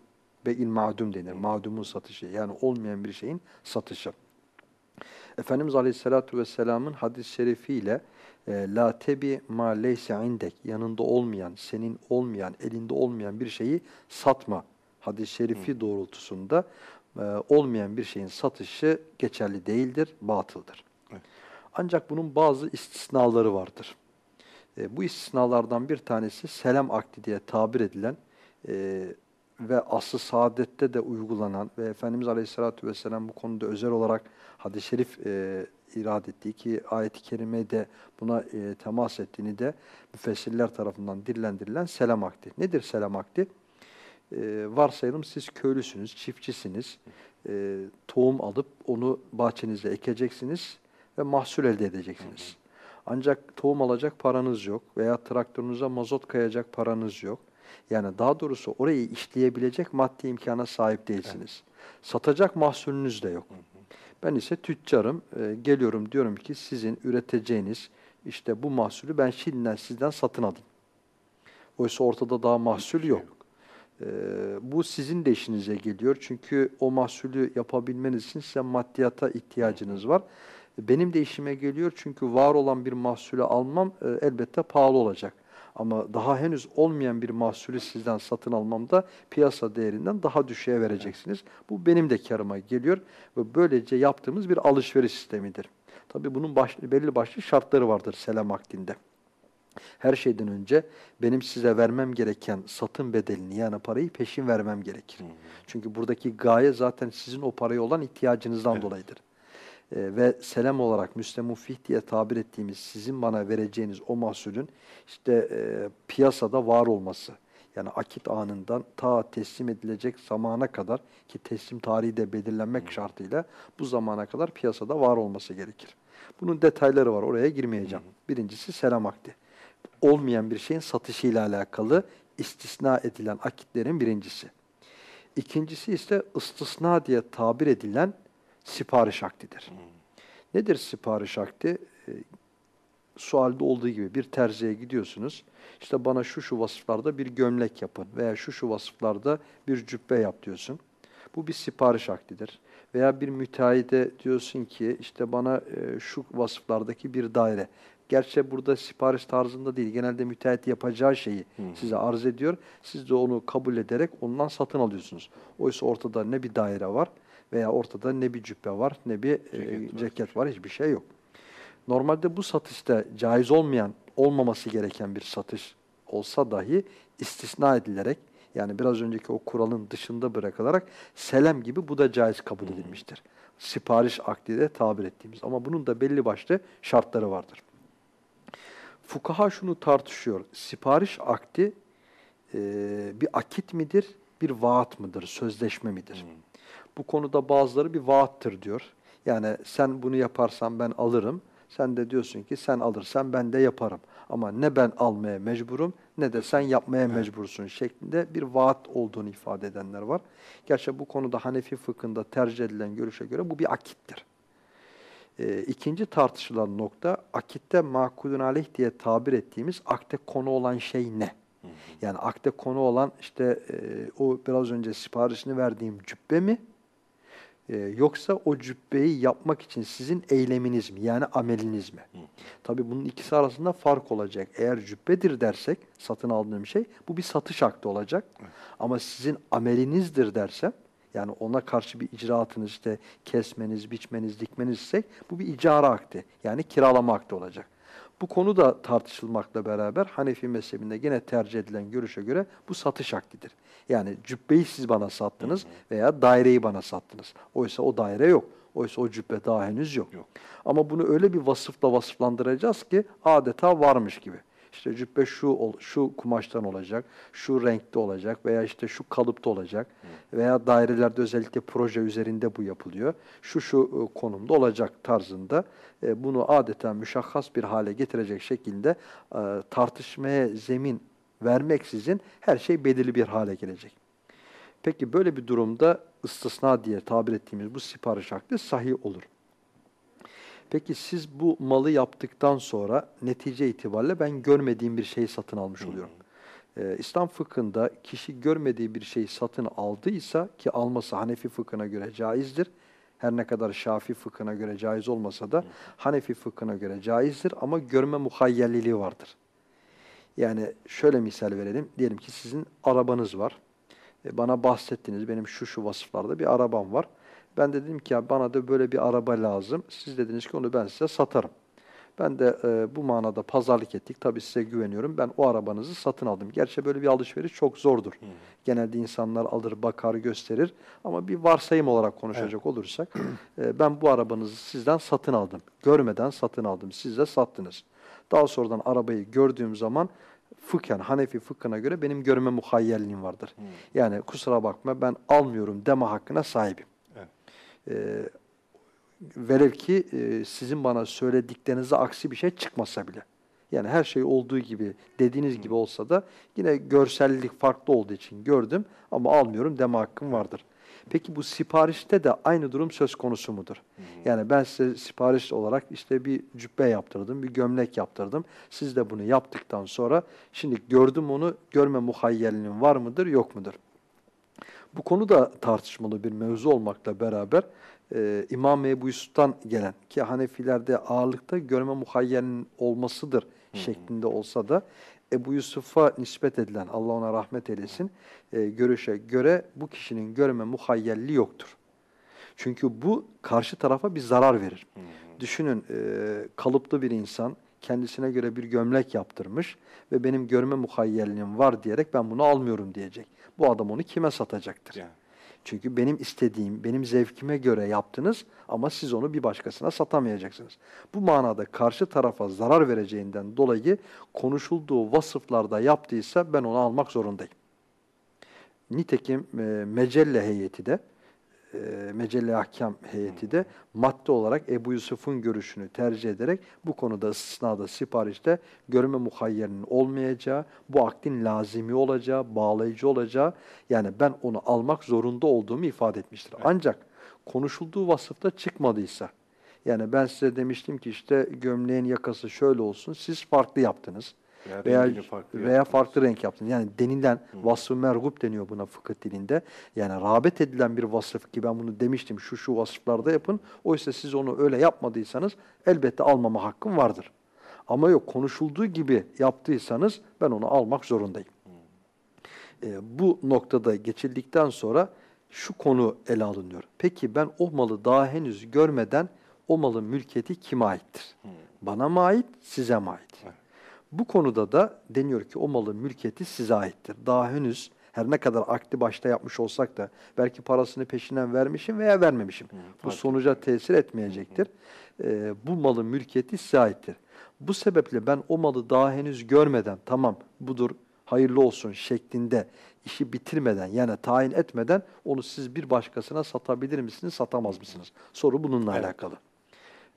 be'il ma'dum denir. Ma'dumun satışı yani olmayan bir şeyin satışı. Efendimiz Aleyhisselatü Vesselam'ın hadis-i şerifiyle la tebi ma leyse indek yanında olmayan, senin olmayan, elinde olmayan bir şeyi satma hadis-i şerifi doğrultusunda e, olmayan bir şeyin satışı geçerli değildir, batıldır. Evet. Ancak bunun bazı istisnaları vardır. E, bu istisnalardan bir tanesi selam akdi diye tabir edilen e, ve aslı saadette de uygulanan ve Efendimiz Aleyhisselatü Vesselam bu konuda özel olarak hadis-i şerif e, irad ettiği ki ayet-i kerimede buna e, temas ettiğini de müfessirler tarafından dillendirilen selam akdi. Nedir selam akdi? E, varsayalım siz köylüsünüz, çiftçisiniz, e, tohum alıp onu bahçenize ekeceksiniz ve mahsul elde edeceksiniz. Ancak tohum alacak paranız yok veya traktörünüze mazot kayacak paranız yok. Yani daha doğrusu orayı işleyebilecek maddi imkana sahip değilsiniz. Satacak mahsulünüz de yok. Ben ise tüccarım, e, geliyorum diyorum ki sizin üreteceğiniz işte bu mahsulü ben şimdiden sizden satın alayım. Oysa ortada daha mahsul yok. E, bu sizin de işinize geliyor. Çünkü o mahsulü yapabilmeniz için size maddiyata ihtiyacınız var. Benim de işime geliyor çünkü var olan bir mahsulü almam e, elbette pahalı olacak. Ama daha henüz olmayan bir mahsulü sizden satın almamda piyasa değerinden daha düşüğe vereceksiniz. Bu benim de karıma geliyor ve böylece yaptığımız bir alışveriş sistemidir. Tabii bunun baş, belli başlı şartları vardır selam akdinde. Her şeyden önce benim size vermem gereken satın bedelini yani parayı peşin vermem gerekir. Çünkü buradaki gaye zaten sizin o paraya olan ihtiyacınızdan Evet. dolayıdır. Ee, ve selam olarak müstemufih diye tabir ettiğimiz sizin bana vereceğiniz o mahsulün işte e, piyasada var olması. Yani akit anından ta teslim edilecek zamana kadar ki teslim tarihi de belirlenmek şartıyla bu zamana kadar piyasada var olması gerekir. Bunun detayları var oraya girmeyeceğim. Birincisi selam akdi. Olmayan bir şeyin satışıyla alakalı istisna edilen akitlerin birincisi. İkincisi ise istisna diye tabir edilen sipariş akdidir. Nedir sipariş akdi? E, sualde olduğu gibi bir terziye gidiyorsunuz. İşte bana şu şu vasıflarda bir gömlek yapın veya şu şu vasıflarda bir cübbe yap diyorsun. Bu bir sipariş akdidir. Veya bir müteahhide diyorsun ki işte bana e, şu vasıflardaki bir daire. Gerçi burada sipariş tarzında değil. Genelde müteahhit yapacağı şeyi size arz ediyor. Siz de onu kabul ederek ondan satın alıyorsunuz. Oysa ortada ne bir daire var veya ortada ne bir cübbe var ne bir e, Ceket var. ceket var. Hiçbir şey yok. Normalde bu satışta caiz olmayan, olmaması gereken bir satış olsa dahi istisna edilerek yani biraz önceki o kuralın dışında bırakılarak selam gibi bu da caiz kabul edilmiştir. Sipariş akdi de tabir ettiğimiz ama bunun da belli başlı şartları vardır. Fukaha şunu tartışıyor. Sipariş akdi e, bir akit midir, bir vaat mıdır, sözleşme midir? Bu konuda bazıları bir vaattır diyor. Yani sen bunu yaparsan ben alırım. Sen de diyorsun ki sen alırsan ben de yaparım. Ama ne ben almaya mecburum ne de sen yapmaya mecbursun şeklinde bir vaat olduğunu ifade edenler var. Gerçi bu konuda Hanefi fıkhında tercih edilen görüşe göre bu bir akittir. E, ikinci tartışılan nokta akitte makulun aleyh diye tabir ettiğimiz akte konu olan şey ne? Yani akte konu olan işte e, o biraz önce siparişini verdiğim cübbe mi? E, yoksa o cübbeyi yapmak için sizin eyleminiz mi? Yani ameliniz mi? Hı. Tabii bunun ikisi arasında fark olacak. Eğer cübbedir dersek satın aldığım şey bu bir satış akti olacak. Hı. Ama sizin amelinizdir dersem yani ona karşı bir icraatınız işte kesmeniz, biçmeniz, dikmeniz ise bu bir icara akti. Yani kiralama akti olacak. Bu konu da tartışılmakla beraber Hanefi mezhebinde yine tercih edilen görüşe göre bu satış aktidir. Yani cübbeyi siz bana sattınız veya daireyi bana sattınız. Oysa o daire yok. Oysa o cübbe daha henüz yok. yok. Ama bunu öyle bir vasıfla vasıflandıracağız ki adeta varmış gibi. İşte cübbe şu şu kumaştan olacak, şu renkte olacak veya işte şu kalıpta olacak veya dairelerde özellikle proje üzerinde bu yapılıyor. Şu şu e, konumda olacak tarzında e, bunu adeta müşahhas bir hale getirecek şekilde e, tartışmaya zemin vermeksizin her şey belirli bir hale gelecek. Peki böyle bir durumda istisna diye tabir ettiğimiz bu sipariş hakkı sahih olur. Peki siz bu malı yaptıktan sonra netice itibariyle ben görmediğim bir şeyi satın almış oluyorum. Ee, İslam fıkhında kişi görmediği bir şeyi satın aldıysa ki alması Hanefi fıkhına göre caizdir. Her ne kadar Şafi fıkhına göre caiz olmasa da Hanefi fıkhına göre caizdir ama görme muhayyelliliği vardır. Yani şöyle misal verelim. Diyelim ki sizin arabanız var. E, bana bahsettiniz benim şu şu vasıflarda bir arabam var. Ben de dedim ki ya bana da böyle bir araba lazım. Siz dediniz ki onu ben size satarım. Ben de e, bu manada pazarlık ettik. Tabii size güveniyorum. Ben o arabanızı satın aldım. Gerçi böyle bir alışveriş çok zordur. Hmm. Genelde insanlar alır, bakar, gösterir. Ama bir varsayım olarak konuşacak evet. olursak e, ben bu arabanızı sizden satın aldım. Görmeden satın aldım. Siz de sattınız. Daha sonradan arabayı gördüğüm zaman fıkhen, Hanefi fıkhına göre benim görme muhayyelliğim vardır. Hmm. Yani kusura bakma ben almıyorum deme hakkına sahibim. E, velev ki e, sizin bana söylediklerinize aksi bir şey çıkmasa bile. Yani her şey olduğu gibi, dediğiniz gibi olsa da yine görsellik farklı olduğu için gördüm ama almıyorum deme hakkım vardır. Peki bu siparişte de aynı durum söz konusu mudur? Yani ben size sipariş olarak işte bir cübbe yaptırdım, bir gömlek yaptırdım. Siz de bunu yaptıktan sonra şimdi gördüm onu, görme muhayyelinin var mıdır, yok mudur? Bu konu da tartışmalı bir mevzu olmakla beraber e, İmam Ebu Yusuf'tan gelen ki Hanefilerde ağırlıkta görme muhayyenin olmasıdır hı şeklinde olsa da Ebu Yusuf'a nispet edilen, Allah ona rahmet eylesin, e, görüşe göre bu kişinin görme muhayyelli yoktur. Çünkü bu karşı tarafa bir zarar verir. Hı Düşünün e, kalıplı bir insan kendisine göre bir gömlek yaptırmış ve benim görme muhayyelliğim var diyerek ben bunu almıyorum diyecek. Bu adam onu kime satacaktır? Yani. Çünkü benim istediğim, benim zevkime göre yaptınız ama siz onu bir başkasına satamayacaksınız. Bu manada karşı tarafa zarar vereceğinden dolayı konuşulduğu vasıflarda yaptıysa ben onu almak zorundayım. Nitekim e, Mecelle heyeti de Mecelle Ahkam heyeti de madde olarak Ebu Yusuf'un görüşünü tercih ederek bu konuda istisnada siparişte görme muhayyerinin olmayacağı, bu akdin lazimi olacağı, bağlayıcı olacağı yani ben onu almak zorunda olduğumu ifade etmiştir. Evet. Ancak konuşulduğu vasıfta çıkmadıysa yani ben size demiştim ki işte gömleğin yakası şöyle olsun siz farklı yaptınız veya veya farklı, veya farklı renk yaptın. Yani denilen vasfı mergup deniyor buna fıkıh dilinde. Yani rağbet edilen bir vasıf ki ben bunu demiştim şu şu vasıflarda yapın. Oysa siz onu öyle yapmadıysanız elbette almama hakkım vardır. Ama yok konuşulduğu gibi yaptıysanız ben onu almak zorundayım. E, bu noktada geçildikten sonra şu konu ele alınıyor. Peki ben o malı daha henüz görmeden o malın mülkiyeti kime aittir? Bana mı ait, size mi ait? Evet. Bu konuda da deniyor ki o malın mülkiyeti size aittir. Daha henüz her ne kadar akti başta yapmış olsak da belki parasını peşinden vermişim veya vermemişim. Hı, bu sonuca tesir etmeyecektir. Hı hı. Ee, bu malın mülkiyeti size aittir. Bu sebeple ben o malı daha henüz görmeden tamam budur hayırlı olsun şeklinde işi bitirmeden yani tayin etmeden onu siz bir başkasına satabilir misiniz, satamaz mısınız? Soru bununla evet. alakalı.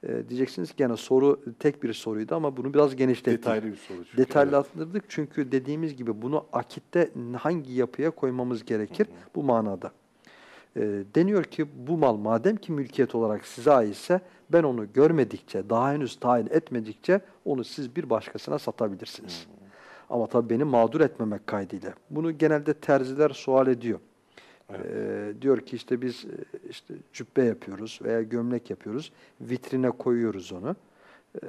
E, diyeceksiniz ki gene soru tek bir soruydu ama bunu biraz genişlettik. Detaylı bir soru çünkü. Detaylandırdık çünkü dediğimiz gibi bunu akitte hangi yapıya koymamız gerekir bu manada. E, deniyor ki bu mal madem ki mülkiyet olarak size aitse ben onu görmedikçe, daha henüz tayin etmedikçe onu siz bir başkasına satabilirsiniz. Ama tabii beni mağdur etmemek kaydıyla. Bunu genelde terziler sual ediyor. Ee, diyor ki işte biz e, işte cübbe yapıyoruz veya gömlek yapıyoruz. Vitrine koyuyoruz onu. Ee,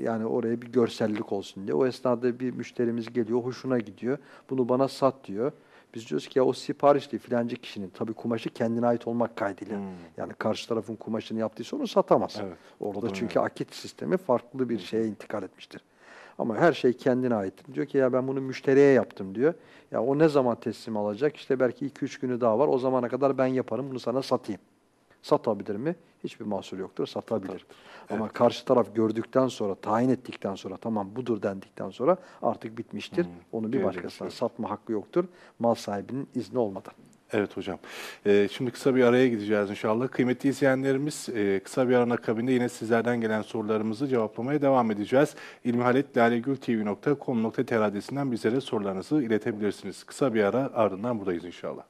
yani oraya bir görsellik olsun diye. O esnada bir müşterimiz geliyor, hoşuna gidiyor. Bunu bana sat diyor. Biz diyoruz ki ya o siparişli filancı kişinin tabii kumaşı kendine ait olmak kaydıyla. Hmm. Yani karşı tarafın kumaşını yaptıysa onu satamaz. Evet, Orada da çünkü akit sistemi farklı bir şeye intikal etmiştir. Ama her şey kendine ait. Diyor ki ya ben bunu müşteriye yaptım diyor. Ya o ne zaman teslim alacak? İşte belki 2-3 günü daha var. O zamana kadar ben yaparım bunu sana satayım. Satabilir mi? Hiçbir mahsur yoktur. Satabilir. Ama karşı taraf gördükten sonra, tayin ettikten sonra, tamam budur dendikten sonra artık bitmiştir. Hmm, Onu bir başkasına satma hakkı yoktur. Mal sahibinin izni olmadan. Evet hocam. Ee, şimdi kısa bir araya gideceğiz inşallah. Kıymetli izleyenlerimiz e, kısa bir aranın akabinde yine sizlerden gelen sorularımızı cevaplamaya devam edeceğiz. ilmihaletlalegültv.com.tr adresinden bizlere sorularınızı iletebilirsiniz. Kısa bir ara ardından buradayız inşallah.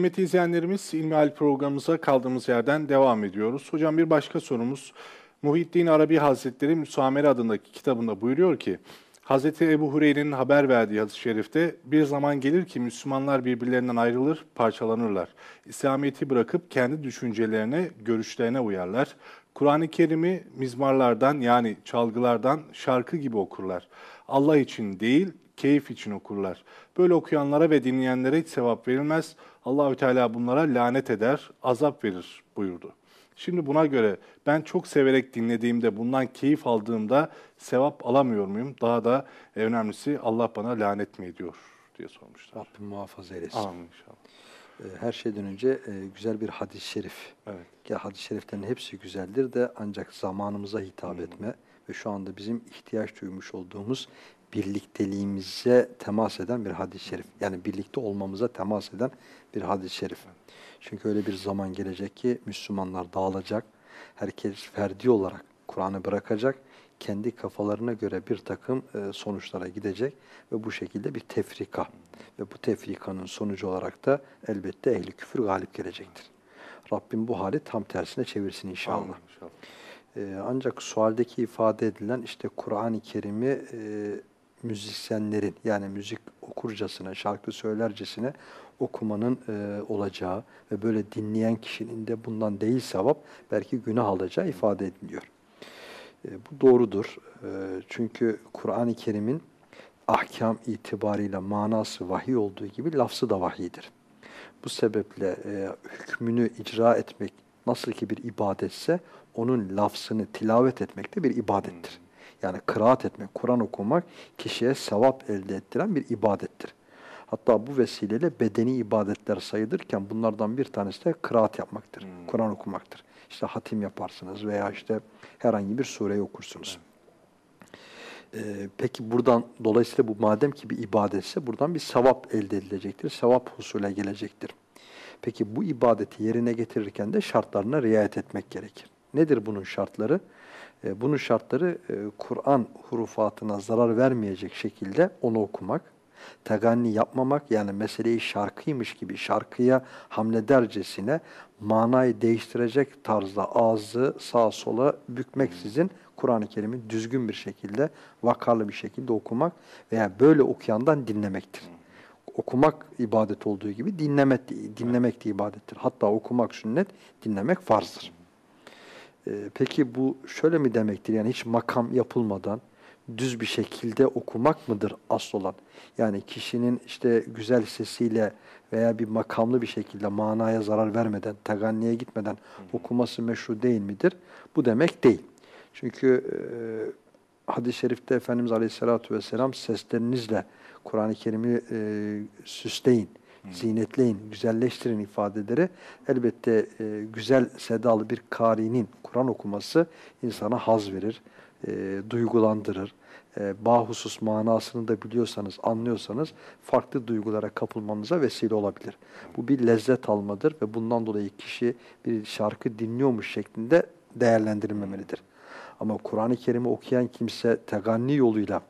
Kıymetli izleyenlerimiz İlmihal programımıza kaldığımız yerden devam ediyoruz. Hocam bir başka sorumuz. Muhyiddin Arabi Hazretleri Müsamere adındaki kitabında buyuruyor ki, Hazreti Ebu Hureyre'nin haber verdiği hadis-i şerifte bir zaman gelir ki Müslümanlar birbirlerinden ayrılır, parçalanırlar. İslamiyet'i bırakıp kendi düşüncelerine, görüşlerine uyarlar. Kur'an-ı Kerim'i mizmarlardan yani çalgılardan şarkı gibi okurlar. Allah için değil, keyif için okurlar. Böyle okuyanlara ve dinleyenlere hiç sevap verilmez. Allahü Teala bunlara lanet eder, azap verir buyurdu. Şimdi buna göre ben çok severek dinlediğimde, bundan keyif aldığımda sevap alamıyor muyum? Daha da önemlisi Allah bana lanet mi ediyor diye sormuşlar. Rabbim muhafaza eylesin. Amin inşallah. Ee, Her şeyden önce e, güzel bir hadis-i şerif. Evet. Ki hadis-i şeriflerin hepsi güzeldir de ancak zamanımıza hitap etme ve şu anda bizim ihtiyaç duymuş olduğumuz birlikteliğimize temas eden bir hadis-i şerif. Yani birlikte olmamıza temas eden bir hadis-i şerif. Çünkü öyle bir zaman gelecek ki Müslümanlar dağılacak. Herkes ferdi olarak Kur'an'ı bırakacak. Kendi kafalarına göre bir takım e, sonuçlara gidecek ve bu şekilde bir tefrika. Ve bu tefrikanın sonucu olarak da elbette ehli küfür galip gelecektir. Rabbim bu hali tam tersine çevirsin inşallah. Amin inşallah. Ee, ancak sualdeki ifade edilen işte Kur'an-ı Kerim'i e, müzisyenlerin yani müzik okurcasına, şarkı söylercesine okumanın e, olacağı ve böyle dinleyen kişinin de bundan değil sevap belki günah alacağı ifade ediliyor. E, bu doğrudur. E, çünkü Kur'an-ı Kerim'in ahkam itibarıyla manası vahiy olduğu gibi lafzı da vahiydir. Bu sebeple e, hükmünü icra etmek nasıl ki bir ibadetse onun lafzını tilavet etmek de bir ibadettir. Yani kıraat etmek, Kur'an okumak kişiye sevap elde ettiren bir ibadettir. Hatta bu vesileyle bedeni ibadetler sayılırken bunlardan bir tanesi de kıraat yapmaktır. Kur'an okumaktır. İşte hatim yaparsınız veya işte herhangi bir sureyi okursunuz. Ee, peki buradan dolayısıyla bu madem ki bir ibadetse buradan bir sevap elde edilecektir. Sevap husule gelecektir. Peki bu ibadeti yerine getirirken de şartlarına riayet etmek gerekir. Nedir bunun şartları? Ee, bunun şartları e, Kur'an hurufatına zarar vermeyecek şekilde onu okumak, teganni yapmamak yani meseleyi şarkıymış gibi şarkıya hamledercesine manayı değiştirecek tarzda ağzı sağa sola bükmeksizin Kur'an-ı Kerim'i düzgün bir şekilde, vakarlı bir şekilde okumak veya böyle okuyandan dinlemektir. Okumak ibadet olduğu gibi dinlemek, dinlemek de ibadettir. Hatta okumak sünnet, dinlemek farzdır. Ee, peki bu şöyle mi demektir? Yani hiç makam yapılmadan, düz bir şekilde okumak mıdır asıl olan? Yani kişinin işte güzel sesiyle veya bir makamlı bir şekilde manaya zarar vermeden, teganniye gitmeden okuması meşru değil midir? Bu demek değil. Çünkü e, hadis-i şerifte Efendimiz Aleyhisselatü Vesselam seslerinizle Kur'an-ı Kerim'i e, süsleyin, zinetleyin, güzelleştirin ifadeleri elbette e, güzel sedalı bir karinin Kur'an okuması insana haz verir, e, duygulandırır. E, bahusus manasını da biliyorsanız, anlıyorsanız farklı duygulara kapılmanıza vesile olabilir. Bu bir lezzet almadır ve bundan dolayı kişi bir şarkı dinliyormuş şeklinde değerlendirilmemelidir. Ama Kur'an-ı Kerim'i okuyan kimse teganni yoluyla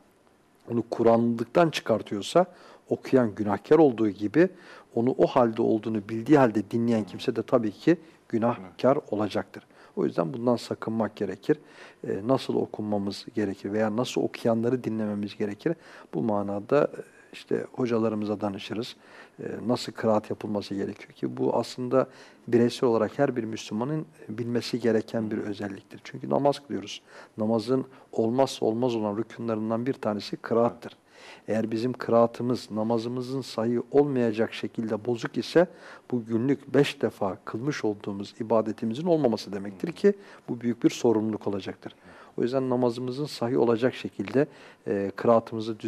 onu Kur'anlıktan çıkartıyorsa okuyan günahkar olduğu gibi onu o halde olduğunu bildiği halde dinleyen kimse de tabii ki günahkar olacaktır. O yüzden bundan sakınmak gerekir. Ee, nasıl okunmamız gerekir veya nasıl okuyanları dinlememiz gerekir? Bu manada e, işte hocalarımıza danışırız. Ee, nasıl kıraat yapılması gerekiyor ki bu aslında bireysel olarak her bir Müslümanın bilmesi gereken bir özelliktir. Çünkü namaz kılıyoruz. Namazın olmazsa olmaz olan rükünlerinden bir tanesi kıraattır. Eğer bizim kıraatımız namazımızın sayı olmayacak şekilde bozuk ise bu günlük beş defa kılmış olduğumuz ibadetimizin olmaması demektir ki bu büyük bir sorumluluk olacaktır. O yüzden namazımızın sahih olacak şekilde e, kıraatımızı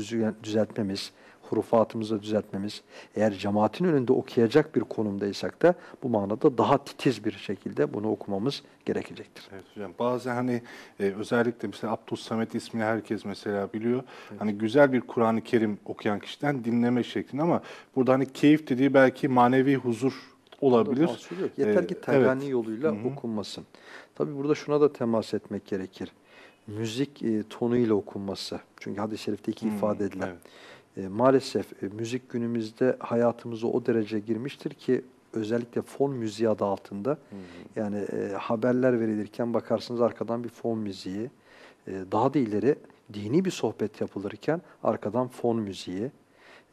düzeltmemiz, hurufatımızı düzeltmemiz, eğer cemaatin önünde okuyacak bir konumdaysak da bu manada daha titiz bir şekilde bunu okumamız gerekecektir. Evet hocam. Bazen hani e, özellikle mesela Abdus Samet ismini herkes mesela biliyor. Evet. Hani güzel bir Kur'an-ı Kerim okuyan kişiden dinleme şeklinde ama burada hani keyif dediği belki manevi huzur olabilir. Yok. Yeter ki tergani evet. yoluyla Hı -hı. okunmasın. Tabi burada şuna da temas etmek gerekir. Müzik e, tonuyla okunması. Çünkü hadis-i şerifte iki hmm, ifade edilen. Evet. E, maalesef e, müzik günümüzde hayatımıza o derece girmiştir ki özellikle fon müziği adı altında hı hı. yani e, haberler verilirken bakarsınız arkadan bir fon müziği e, daha da ileri dini bir sohbet yapılırken arkadan fon müziği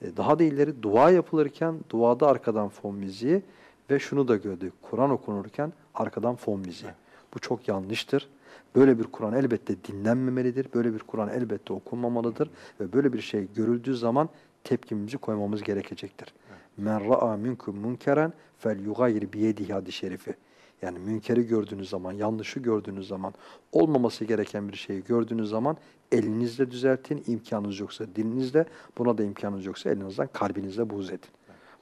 e, daha da ileri dua yapılırken duada arkadan fon müziği ve şunu da gördük Kur'an okunurken arkadan fon müziği. Evet. Bu çok yanlıştır. Böyle bir Kur'an elbette dinlenmemelidir. Böyle bir Kur'an elbette okunmamalıdır. Ve böyle bir şey görüldüğü zaman tepkimizi koymamız gerekecektir. Men ra'a minkum munkeren fel yugayir biyedihi hadis şerifi. Yani münkeri gördüğünüz zaman, yanlışı gördüğünüz zaman, olmaması gereken bir şeyi gördüğünüz zaman elinizle düzeltin, imkanınız yoksa dilinizle, buna da imkanınız yoksa elinizden kalbinizle buğz edin.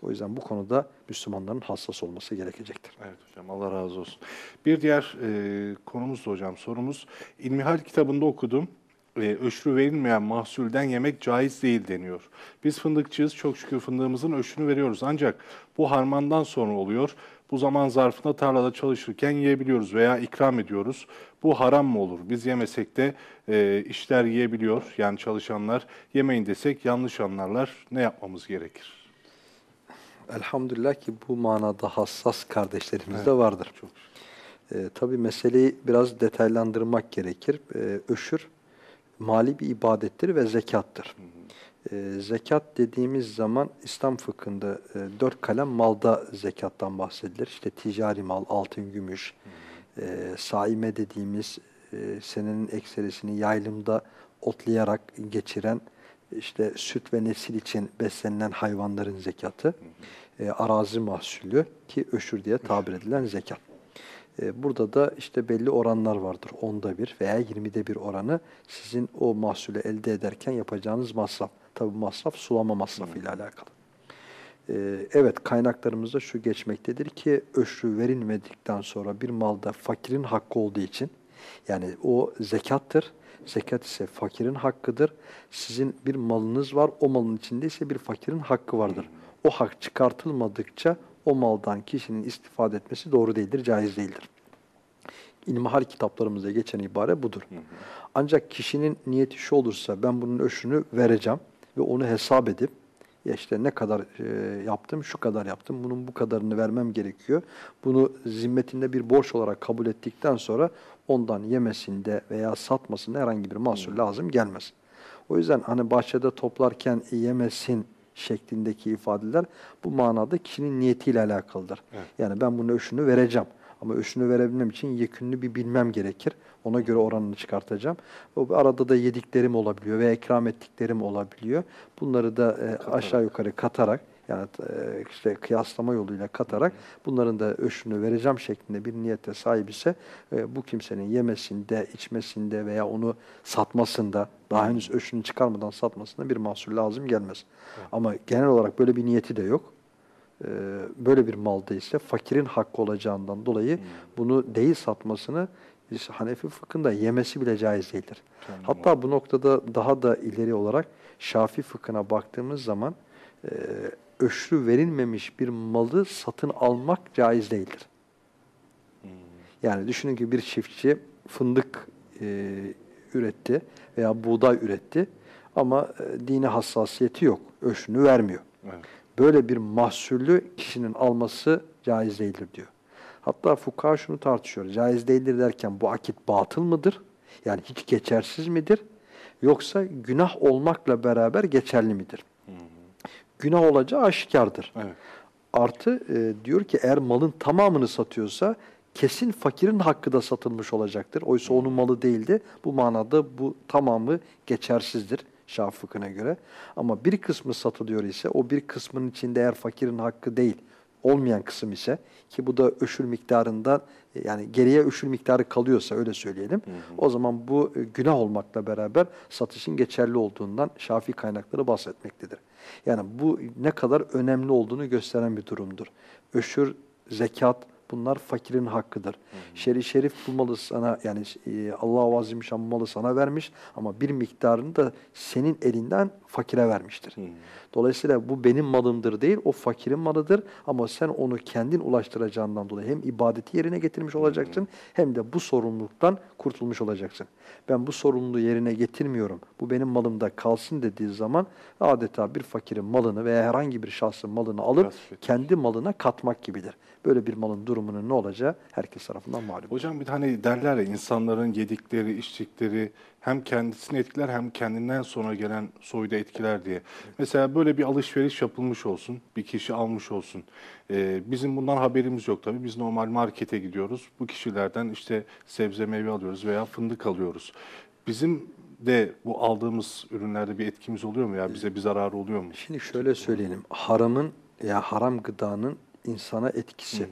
O yüzden bu konuda Müslümanların hassas olması gerekecektir. Evet hocam Allah razı olsun. Bir diğer e, konumuz da hocam sorumuz. İlmihal kitabında okudum. E, öşrü verilmeyen mahsulden yemek caiz değil deniyor. Biz fındıkçıyız. Çok şükür fındığımızın öşrünü veriyoruz. Ancak bu harmandan sonra oluyor. Bu zaman zarfında tarlada çalışırken yiyebiliyoruz veya ikram ediyoruz. Bu haram mı olur? Biz yemesek de e, işler yiyebiliyor. Yani çalışanlar yemeyin desek yanlış anlarlar. Ne yapmamız gerekir? Elhamdülillah ki bu manada hassas kardeşlerimiz evet, de vardır. Çok. Ee, tabii meseleyi biraz detaylandırmak gerekir. Ee, öşür mali bir ibadettir ve zekattır. Hı hı. Ee, zekat dediğimiz zaman İslam fıkhında e, dört kalem malda zekattan bahsedilir. İşte ticari mal, altın, gümüş, hı hı. E, saime dediğimiz e, senenin ekserisini yaylımda otlayarak geçiren işte süt ve nesil için beslenilen hayvanların zekatı, e, arazi mahsulü ki öşür diye tabir edilen zekat. E, burada da işte belli oranlar vardır. Onda bir veya yirmide bir oranı sizin o mahsulü elde ederken yapacağınız masraf. Tabi masraf sulama masrafı ile alakalı. E, evet kaynaklarımızda şu geçmektedir ki öşrü verilmedikten sonra bir malda fakirin hakkı olduğu için yani o zekattır Zekat ise fakirin hakkıdır. Sizin bir malınız var, o malın içinde ise bir fakirin hakkı vardır. O hak çıkartılmadıkça o maldan kişinin istifade etmesi doğru değildir, caiz değildir. İlmihal kitaplarımızda geçen ibare budur. Ancak kişinin niyeti şu olursa ben bunun öşünü vereceğim ve onu hesap edip ya işte ne kadar e, yaptım, şu kadar yaptım, bunun bu kadarını vermem gerekiyor. Bunu zimmetinde bir borç olarak kabul ettikten sonra ondan yemesinde veya satmasında herhangi bir mahsul hmm. lazım gelmez. O yüzden hani bahçede toplarken yemesin şeklindeki ifadeler bu manada kişinin niyetiyle alakalıdır. Evet. Yani ben bunu öşünü vereceğim. Ama öşünü verebilmem için yekünlü bir bilmem gerekir. Ona göre oranını çıkartacağım. O arada da yediklerim olabiliyor veya ikram ettiklerim olabiliyor. Bunları da e, aşağı yukarı katarak yani e, işte kıyaslama yoluyla katarak bunların da öşünü vereceğim şeklinde bir niyete sahip ise e, bu kimsenin yemesinde, içmesinde veya onu satmasında daha henüz öşünü çıkarmadan satmasında bir mahsul lazım gelmez. Ama genel olarak böyle bir niyeti de yok. E, böyle bir malda ise fakirin hakkı olacağından dolayı bunu değil satmasını işte Hanefi fıkhında yemesi bile caiz değildir. Tamam. Hatta bu noktada daha da ileri olarak Şafi fıkhına baktığımız zaman e, öşrü verilmemiş bir malı satın almak caiz değildir. Yani düşünün ki bir çiftçi fındık e, üretti veya buğday üretti ama e, dine hassasiyeti yok. Öşrünü vermiyor. Evet. Böyle bir mahsulü kişinin alması caiz değildir diyor. Hatta fukaha şunu tartışıyor. Caiz değildir derken bu akit batıl mıdır? Yani hiç geçersiz midir? Yoksa günah olmakla beraber geçerli midir? Günah olacağı aşikardır. Evet. Artı e, diyor ki eğer malın tamamını satıyorsa kesin fakirin hakkı da satılmış olacaktır. Oysa onun malı değildi. Bu manada bu tamamı geçersizdir Şafii fıkhına göre. Ama bir kısmı satılıyor ise o bir kısmının içinde eğer fakirin hakkı değil olmayan kısım ise ki bu da öşür miktarından e, yani geriye öşür miktarı kalıyorsa öyle söyleyelim. O zaman bu e, günah olmakla beraber satışın geçerli olduğundan Şafii kaynakları bahsetmektedir. Yani bu ne kadar önemli olduğunu gösteren bir durumdur. Öşür, zekat bunlar fakirin hakkıdır. Şer'i şerif bu malı sana yani e, Allah-u Azimüşşan bu malı sana vermiş ama bir miktarını da senin elinden fakire vermiştir. Dolayısıyla bu benim malımdır değil, o fakirin malıdır ama sen onu kendin ulaştıracağından dolayı hem ibadeti yerine getirmiş olacaksın hem de bu sorumluluktan kurtulmuş olacaksın. Ben bu sorumluluğu yerine getirmiyorum, bu benim malımda kalsın dediği zaman adeta bir fakirin malını veya herhangi bir şahsın malını alıp kendi malına katmak gibidir. Böyle bir malın durumunun ne olacağı herkes tarafından malum. Hocam bir tane derler ya insanların yedikleri, içtikleri hem kendisini etkiler hem kendinden sonra gelen soyda etkiler diye. Mesela böyle bir alışveriş yapılmış olsun, bir kişi almış olsun. Ee, bizim bundan haberimiz yok tabii. Biz normal markete gidiyoruz. Bu kişilerden işte sebze meyve alıyoruz veya fındık alıyoruz. Bizim de bu aldığımız ürünlerde bir etkimiz oluyor mu ya? Bize bir zararı oluyor mu? Şimdi şöyle söyleyelim. Haramın ya haram gıdanın insana etkisi.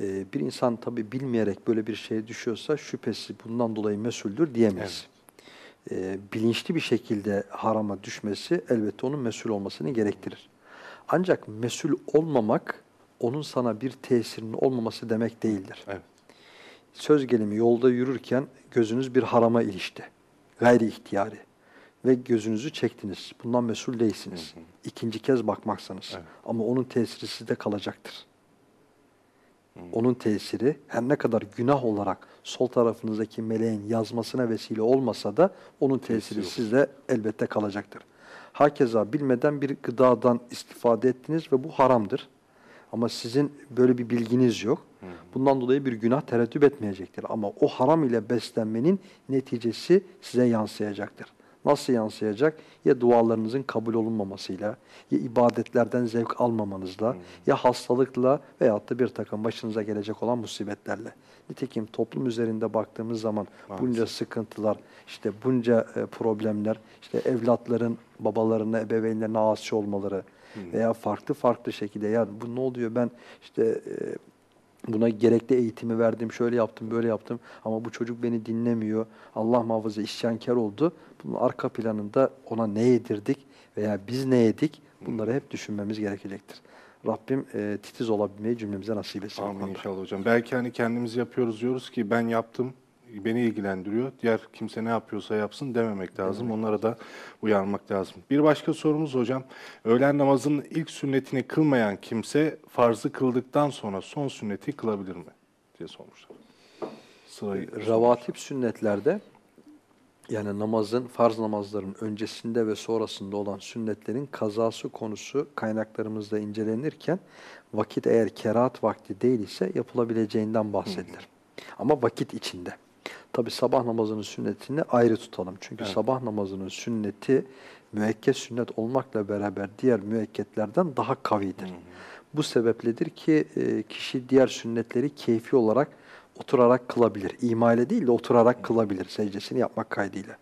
Ee, bir insan tabi bilmeyerek böyle bir şeye düşüyorsa şüphesi bundan dolayı mesuldür diyemeyiz. Ee, bilinçli bir şekilde harama düşmesi elbette onun mesul olmasını gerektirir. Ancak mesul olmamak onun sana bir tesirinin olmaması demek değildir. Evet. Söz gelimi yolda yürürken gözünüz bir harama ilişti. Gayri ihtiyari. Ve gözünüzü çektiniz. Bundan mesul değilsiniz. İkinci kez bakmaksanız. Evet. Ama onun tesiri sizde kalacaktır. Onun tesiri her ne kadar günah olarak sol tarafınızdaki meleğin yazmasına vesile olmasa da onun tesiri sizde elbette kalacaktır. Hakeza bilmeden bir gıdadan istifade ettiniz ve bu haramdır. Ama sizin böyle bir bilginiz yok. Bundan dolayı bir günah tereddüt etmeyecektir. Ama o haram ile beslenmenin neticesi size yansıyacaktır. Nasıl yansıyacak? Ya dualarınızın kabul olunmamasıyla, ya ibadetlerden zevk almamanızla, ya hastalıkla veyahut da bir takım başınıza gelecek olan musibetlerle. Nitekim toplum üzerinde baktığımız zaman bunca sıkıntılar, işte bunca e, problemler, işte evlatların babalarına, ebeveynlerine asi olmaları veya farklı farklı şekilde ya bu ne oluyor ben işte e, Buna gerekli eğitimi verdim, şöyle yaptım, böyle yaptım ama bu çocuk beni dinlemiyor. Allah muhafaza isyankar oldu. Bunun arka planında ona ne yedirdik veya biz ne yedik bunları hep düşünmemiz gerekecektir. Rabbim e, titiz olabilmeyi cümlemize nasip etsin. Amin inşallah hocam. Belki hani kendimiz yapıyoruz diyoruz ki ben yaptım, beni ilgilendiriyor. Diğer kimse ne yapıyorsa yapsın dememek lazım. Onlara da uyarmak lazım. Bir başka sorumuz hocam. Öğlen namazının ilk sünnetini kılmayan kimse farzı kıldıktan sonra son sünneti kılabilir mi? diye sormuşlar. Sırayı Ravatip sünnetlerde yani namazın, farz namazların öncesinde ve sonrasında olan sünnetlerin kazası konusu kaynaklarımızda incelenirken vakit eğer kerahat vakti değil ise yapılabileceğinden bahsedilir. Ama vakit içinde. Tabi sabah namazının sünnetini ayrı tutalım. Çünkü sabah namazının sünneti müekket sünnet olmakla beraber diğer müekketlerden daha kavidir. Bu sebepledir ki e, kişi diğer sünnetleri keyfi olarak oturarak kılabilir. İma ile değil de oturarak kılabilir secdesini yapmak kaydıyla.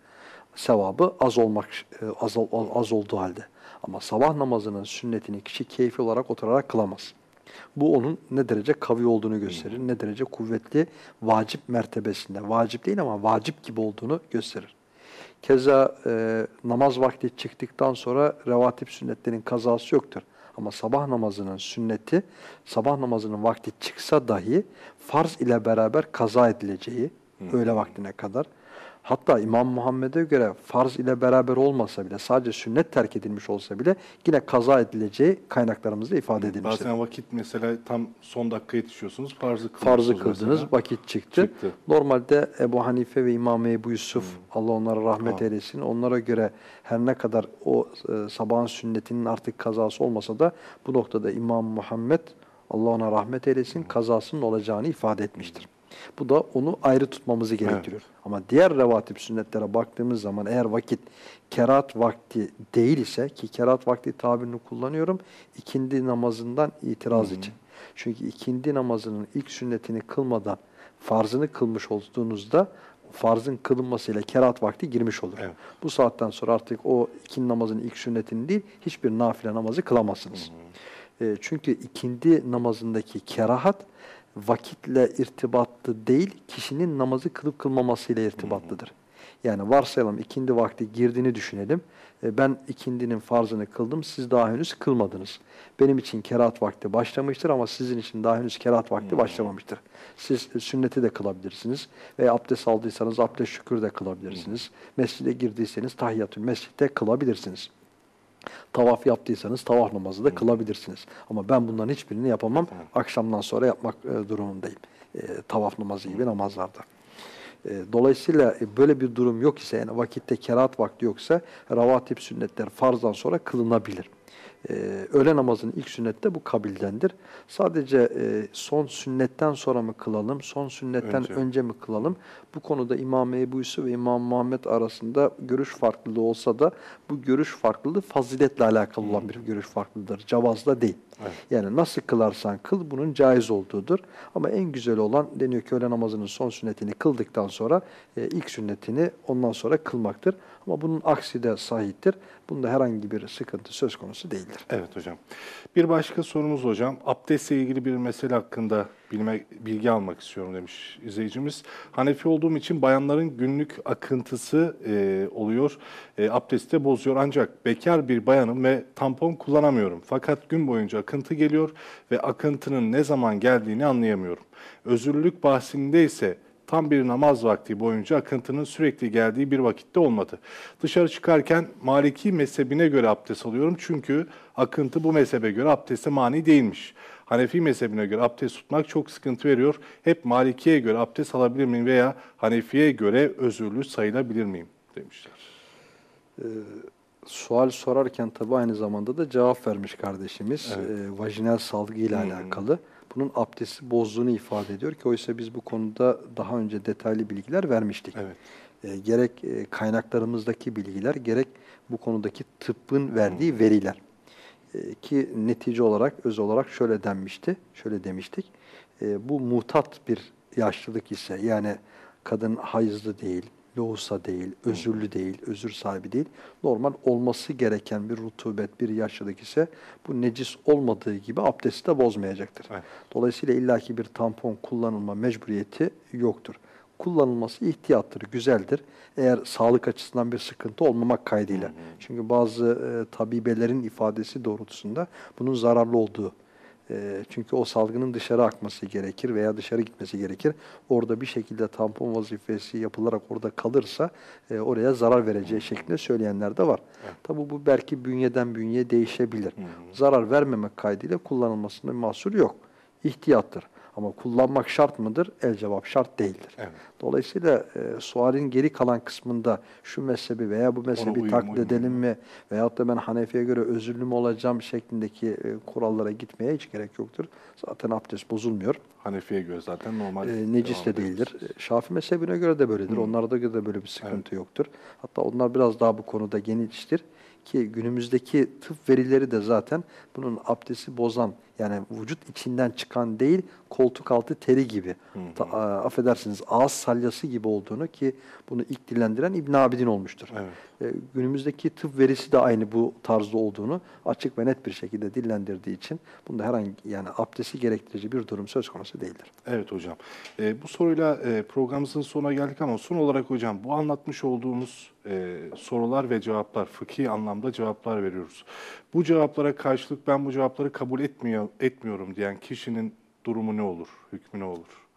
Sevabı az olmak e, az, az olduğu halde. Ama sabah namazının sünnetini kişi keyfi olarak oturarak kılamaz. Bu onun ne derece kavi olduğunu gösterir, ne derece kuvvetli vacip mertebesinde, vacip değil ama vacip gibi olduğunu gösterir. Keza e, namaz vakti çıktıktan sonra revatip sünnetlerin kazası yoktur. Ama sabah namazının sünneti, sabah namazının vakti çıksa dahi farz ile beraber kaza edileceği öğle vaktine kadar Hatta İmam Muhammed'e göre farz ile beraber olmasa bile sadece sünnet terk edilmiş olsa bile yine kaza edileceği kaynaklarımızda ifade edilmiştir. Bazen vakit mesela tam son dakika yetişiyorsunuz farzı kıldınız. Farzı kıldınız vakit çıktı. çıktı. Normalde Ebu Hanife ve İmam Ebu Yusuf hmm. Allah onlara rahmet ha. eylesin. Onlara göre her ne kadar o e, sabahın sünnetinin artık kazası olmasa da bu noktada İmam Muhammed Allah ona rahmet eylesin kazasının olacağını ifade etmiştir. Bu da onu ayrı tutmamızı gerektiriyor. Evet. Ama diğer revatip sünnetlere baktığımız zaman eğer vakit kerat vakti değil ise ki kerat vakti tabirini kullanıyorum ikindi namazından itiraz Hı -hı. için. Çünkü ikindi namazının ilk sünnetini kılmadan farzını kılmış olduğunuzda farzın kılınmasıyla kerat vakti girmiş olur. Evet. Bu saatten sonra artık o ikindi namazın ilk sünnetini değil hiçbir nafile namazı kılamazsınız. Hı hı. E, çünkü ikindi namazındaki kerahat vakitle irtibatlı değil, kişinin namazı kılıp kılmamasıyla irtibatlıdır. Yani varsayalım ikindi vakti girdiğini düşünelim. E, ben ikindinin farzını kıldım, siz daha henüz kılmadınız. Benim için kerat vakti başlamıştır ama sizin için daha henüz kerat vakti başlamamıştır. Siz e, sünneti de kılabilirsiniz veya abdest aldıysanız abdest şükür de kılabilirsiniz. Mescide girdiyseniz tahiyyatül mescitte kılabilirsiniz. Tavaf yaptıysanız tavaf namazı da kılabilirsiniz. Ama ben bunların hiçbirini yapamam. Akşamdan sonra yapmak e, durumundayım. E, tavaf namazı gibi namazlarda. E, dolayısıyla böyle bir durum yok ise, yani vakitte kerahat vakti yoksa ravatip sünnetler farzdan sonra kılınabilir. Ee, öğle namazının ilk sünnette bu kabildendir. Sadece e, son sünnetten sonra mı kılalım, son sünnetten önce, önce mi kılalım? Bu konuda İmam Ebu Yusuf ve İmam Muhammed arasında görüş farklılığı olsa da bu görüş farklılığı faziletle alakalı olan bir görüş farklılığıdır. Cavazla değil. Evet. Yani nasıl kılarsan kıl bunun caiz olduğudur. Ama en güzel olan deniyor ki öğle namazının son sünnetini kıldıktan sonra e, ilk sünnetini ondan sonra kılmaktır. Ama bunun aksi de sahiptir. Bunda herhangi bir sıkıntı söz konusu değildir. Evet hocam. Bir başka sorumuz hocam. Abdestle ilgili bir mesele hakkında bilme, bilgi almak istiyorum demiş izleyicimiz. Hanefi olduğum için bayanların günlük akıntısı e, oluyor. E, abdesti bozuyor ancak bekar bir bayanım ve tampon kullanamıyorum. Fakat gün boyunca akıntı geliyor ve akıntının ne zaman geldiğini anlayamıyorum. Özürlülük bahsinde ise tam bir namaz vakti boyunca akıntının sürekli geldiği bir vakitte olmadı. Dışarı çıkarken Maliki mezhebine göre abdest alıyorum çünkü akıntı bu mezhebe göre abdeste mani değilmiş. Hanefi mezhebine göre abdest tutmak çok sıkıntı veriyor. Hep Maliki'ye göre abdest alabilir miyim veya Hanefi'ye göre özürlü sayılabilir miyim demişler. Ee, sual sorarken tabi aynı zamanda da cevap vermiş kardeşimiz. Evet. Ee, vajinal salgı ile hmm. alakalı bunun abdesti bozduğunu ifade ediyor ki oysa biz bu konuda daha önce detaylı bilgiler vermiştik. Evet. E, gerek e, kaynaklarımızdaki bilgiler gerek bu konudaki tıbbın verdiği hmm. veriler. E, ki netice olarak öz olarak şöyle denmişti, şöyle demiştik. E, bu mutat bir yaşlılık ise yani kadın hayızlı değil, lohusa değil, özürlü değil, özür sahibi değil. Normal olması gereken bir rutubet, bir yaşlılık ise bu necis olmadığı gibi abdesti de bozmayacaktır. Evet. Dolayısıyla illaki bir tampon kullanılma mecburiyeti yoktur. Kullanılması ihtiyattır, güzeldir. Eğer sağlık açısından bir sıkıntı olmamak kaydıyla. Hı hı. Çünkü bazı e, tabibelerin ifadesi doğrultusunda bunun zararlı olduğu ee, çünkü o salgının dışarı akması gerekir veya dışarı gitmesi gerekir. Orada bir şekilde tampon vazifesi yapılarak orada kalırsa e, oraya zarar vereceği şeklinde söyleyenler de var. Evet. Tabi bu belki bünyeden bünyeye değişebilir. Hı hı. Zarar vermemek kaydıyla kullanılmasında mahsur yok. İhtiyattır. Ama kullanmak şart mıdır? El cevap şart değildir. Evet. Dolayısıyla e, sualin geri kalan kısmında şu mezhebi veya bu mezhebi taklit edelim mi veyahut da ben Hanefi'ye göre özürlü mü olacağım şeklindeki e, kurallara gitmeye hiç gerek yoktur. Zaten abdest bozulmuyor. Hanefi'ye göre zaten normal. E, necis de değildir. E, Şafii mezhebine göre de böyledir. Hı. Onlarda göre de böyle bir sıkıntı evet. yoktur. Hatta onlar biraz daha bu konuda geniştir ki günümüzdeki tıp verileri de zaten bunun abdesti bozan Yani vücut içinden çıkan değil, koltuk altı teri gibi. Ta, a- affedersiniz ağız salyası gibi olduğunu ki bunu ilk dillendiren İbn Abidin olmuştur. Evet. E, günümüzdeki tıp verisi de aynı bu tarzda olduğunu açık ve net bir şekilde dillendirdiği için bunda herhangi yani abdesti gerektirici bir durum söz konusu değildir. Evet hocam. Ee, bu soruyla e, programımızın sonuna geldik ama son olarak hocam bu anlatmış olduğumuz e, sorular ve cevaplar, fıkhi anlamda cevaplar veriyoruz. Bu cevaplara karşılık ben bu cevapları kabul etmiyor, etmiyorum diyen kişinin durumu ne olur, hükmü ne olur?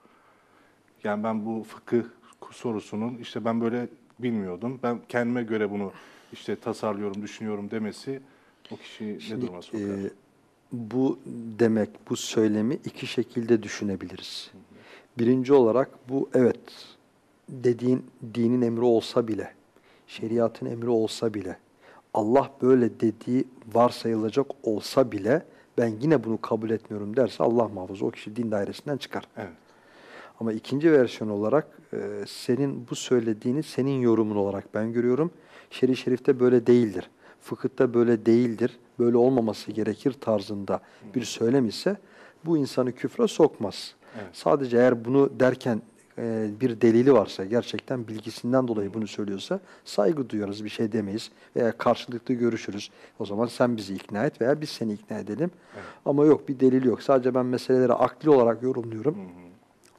Yani ben bu fıkıh sorusunun işte ben böyle bilmiyordum, ben kendime göre bunu işte tasarlıyorum, düşünüyorum demesi o kişiyi ne Şimdi, duruma sokar? e, bu demek, bu söylemi iki şekilde düşünebiliriz. Birinci olarak bu evet dediğin dinin emri olsa bile, şeriatın emri olsa bile, Allah böyle dediği varsayılacak olsa bile ben yine bunu kabul etmiyorum derse Allah muhafaza o kişi din dairesinden çıkar. evet. Ama ikinci versiyon olarak e, senin bu söylediğini senin yorumun olarak ben görüyorum. Şer'i şerifte böyle değildir. Fıkıhta böyle değildir. Böyle olmaması gerekir tarzında bir söylem ise bu insanı küfre sokmaz. Evet. Sadece eğer bunu derken e, bir delili varsa, gerçekten bilgisinden dolayı bunu söylüyorsa saygı duyarız, bir şey demeyiz veya karşılıklı görüşürüz. O zaman sen bizi ikna et veya biz seni ikna edelim. Ama yok bir delil yok. Sadece ben meseleleri akli olarak yorumluyorum.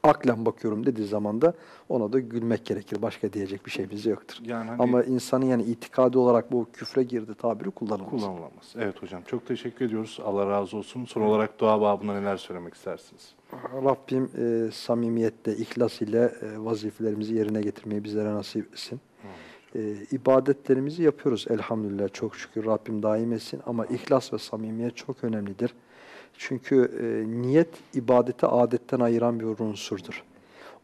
Aklen bakıyorum dediği zaman da ona da gülmek gerekir. Başka diyecek bir şeyimiz yoktur. Yani hani- Ama insanın yani itikadi olarak bu küfre girdi tabiri kullanılmaz. Kullanılamaz. Evet hocam çok teşekkür ediyoruz. Allah razı olsun. Son olarak dua babına neler söylemek istersiniz? Rabbim e, samimiyetle, ihlas ile e, vazifelerimizi yerine getirmeyi bizlere nasip etsin. E, ibadetlerimizi yapıyoruz elhamdülillah çok şükür Rabbim daim etsin ama ihlas ve samimiyet çok önemlidir. Çünkü e, niyet ibadeti adetten ayıran bir unsurdur.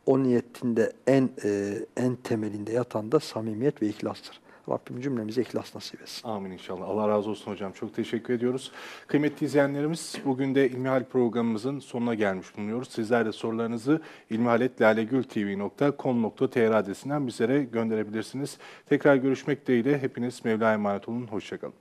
O niyetinde en e, en temelinde yatan da samimiyet ve ihlastır. Rabbim cümlemize ihlas nasip etsin. Amin inşallah. Allah razı olsun hocam. Çok teşekkür ediyoruz. Kıymetli izleyenlerimiz bugün de İlmihal programımızın sonuna gelmiş bulunuyoruz. Sizler de sorularınızı ilmihaletlalegültv.com.tr adresinden bizlere gönderebilirsiniz. Tekrar görüşmek dileğiyle hepiniz Mevla'ya emanet olun. Hoşçakalın.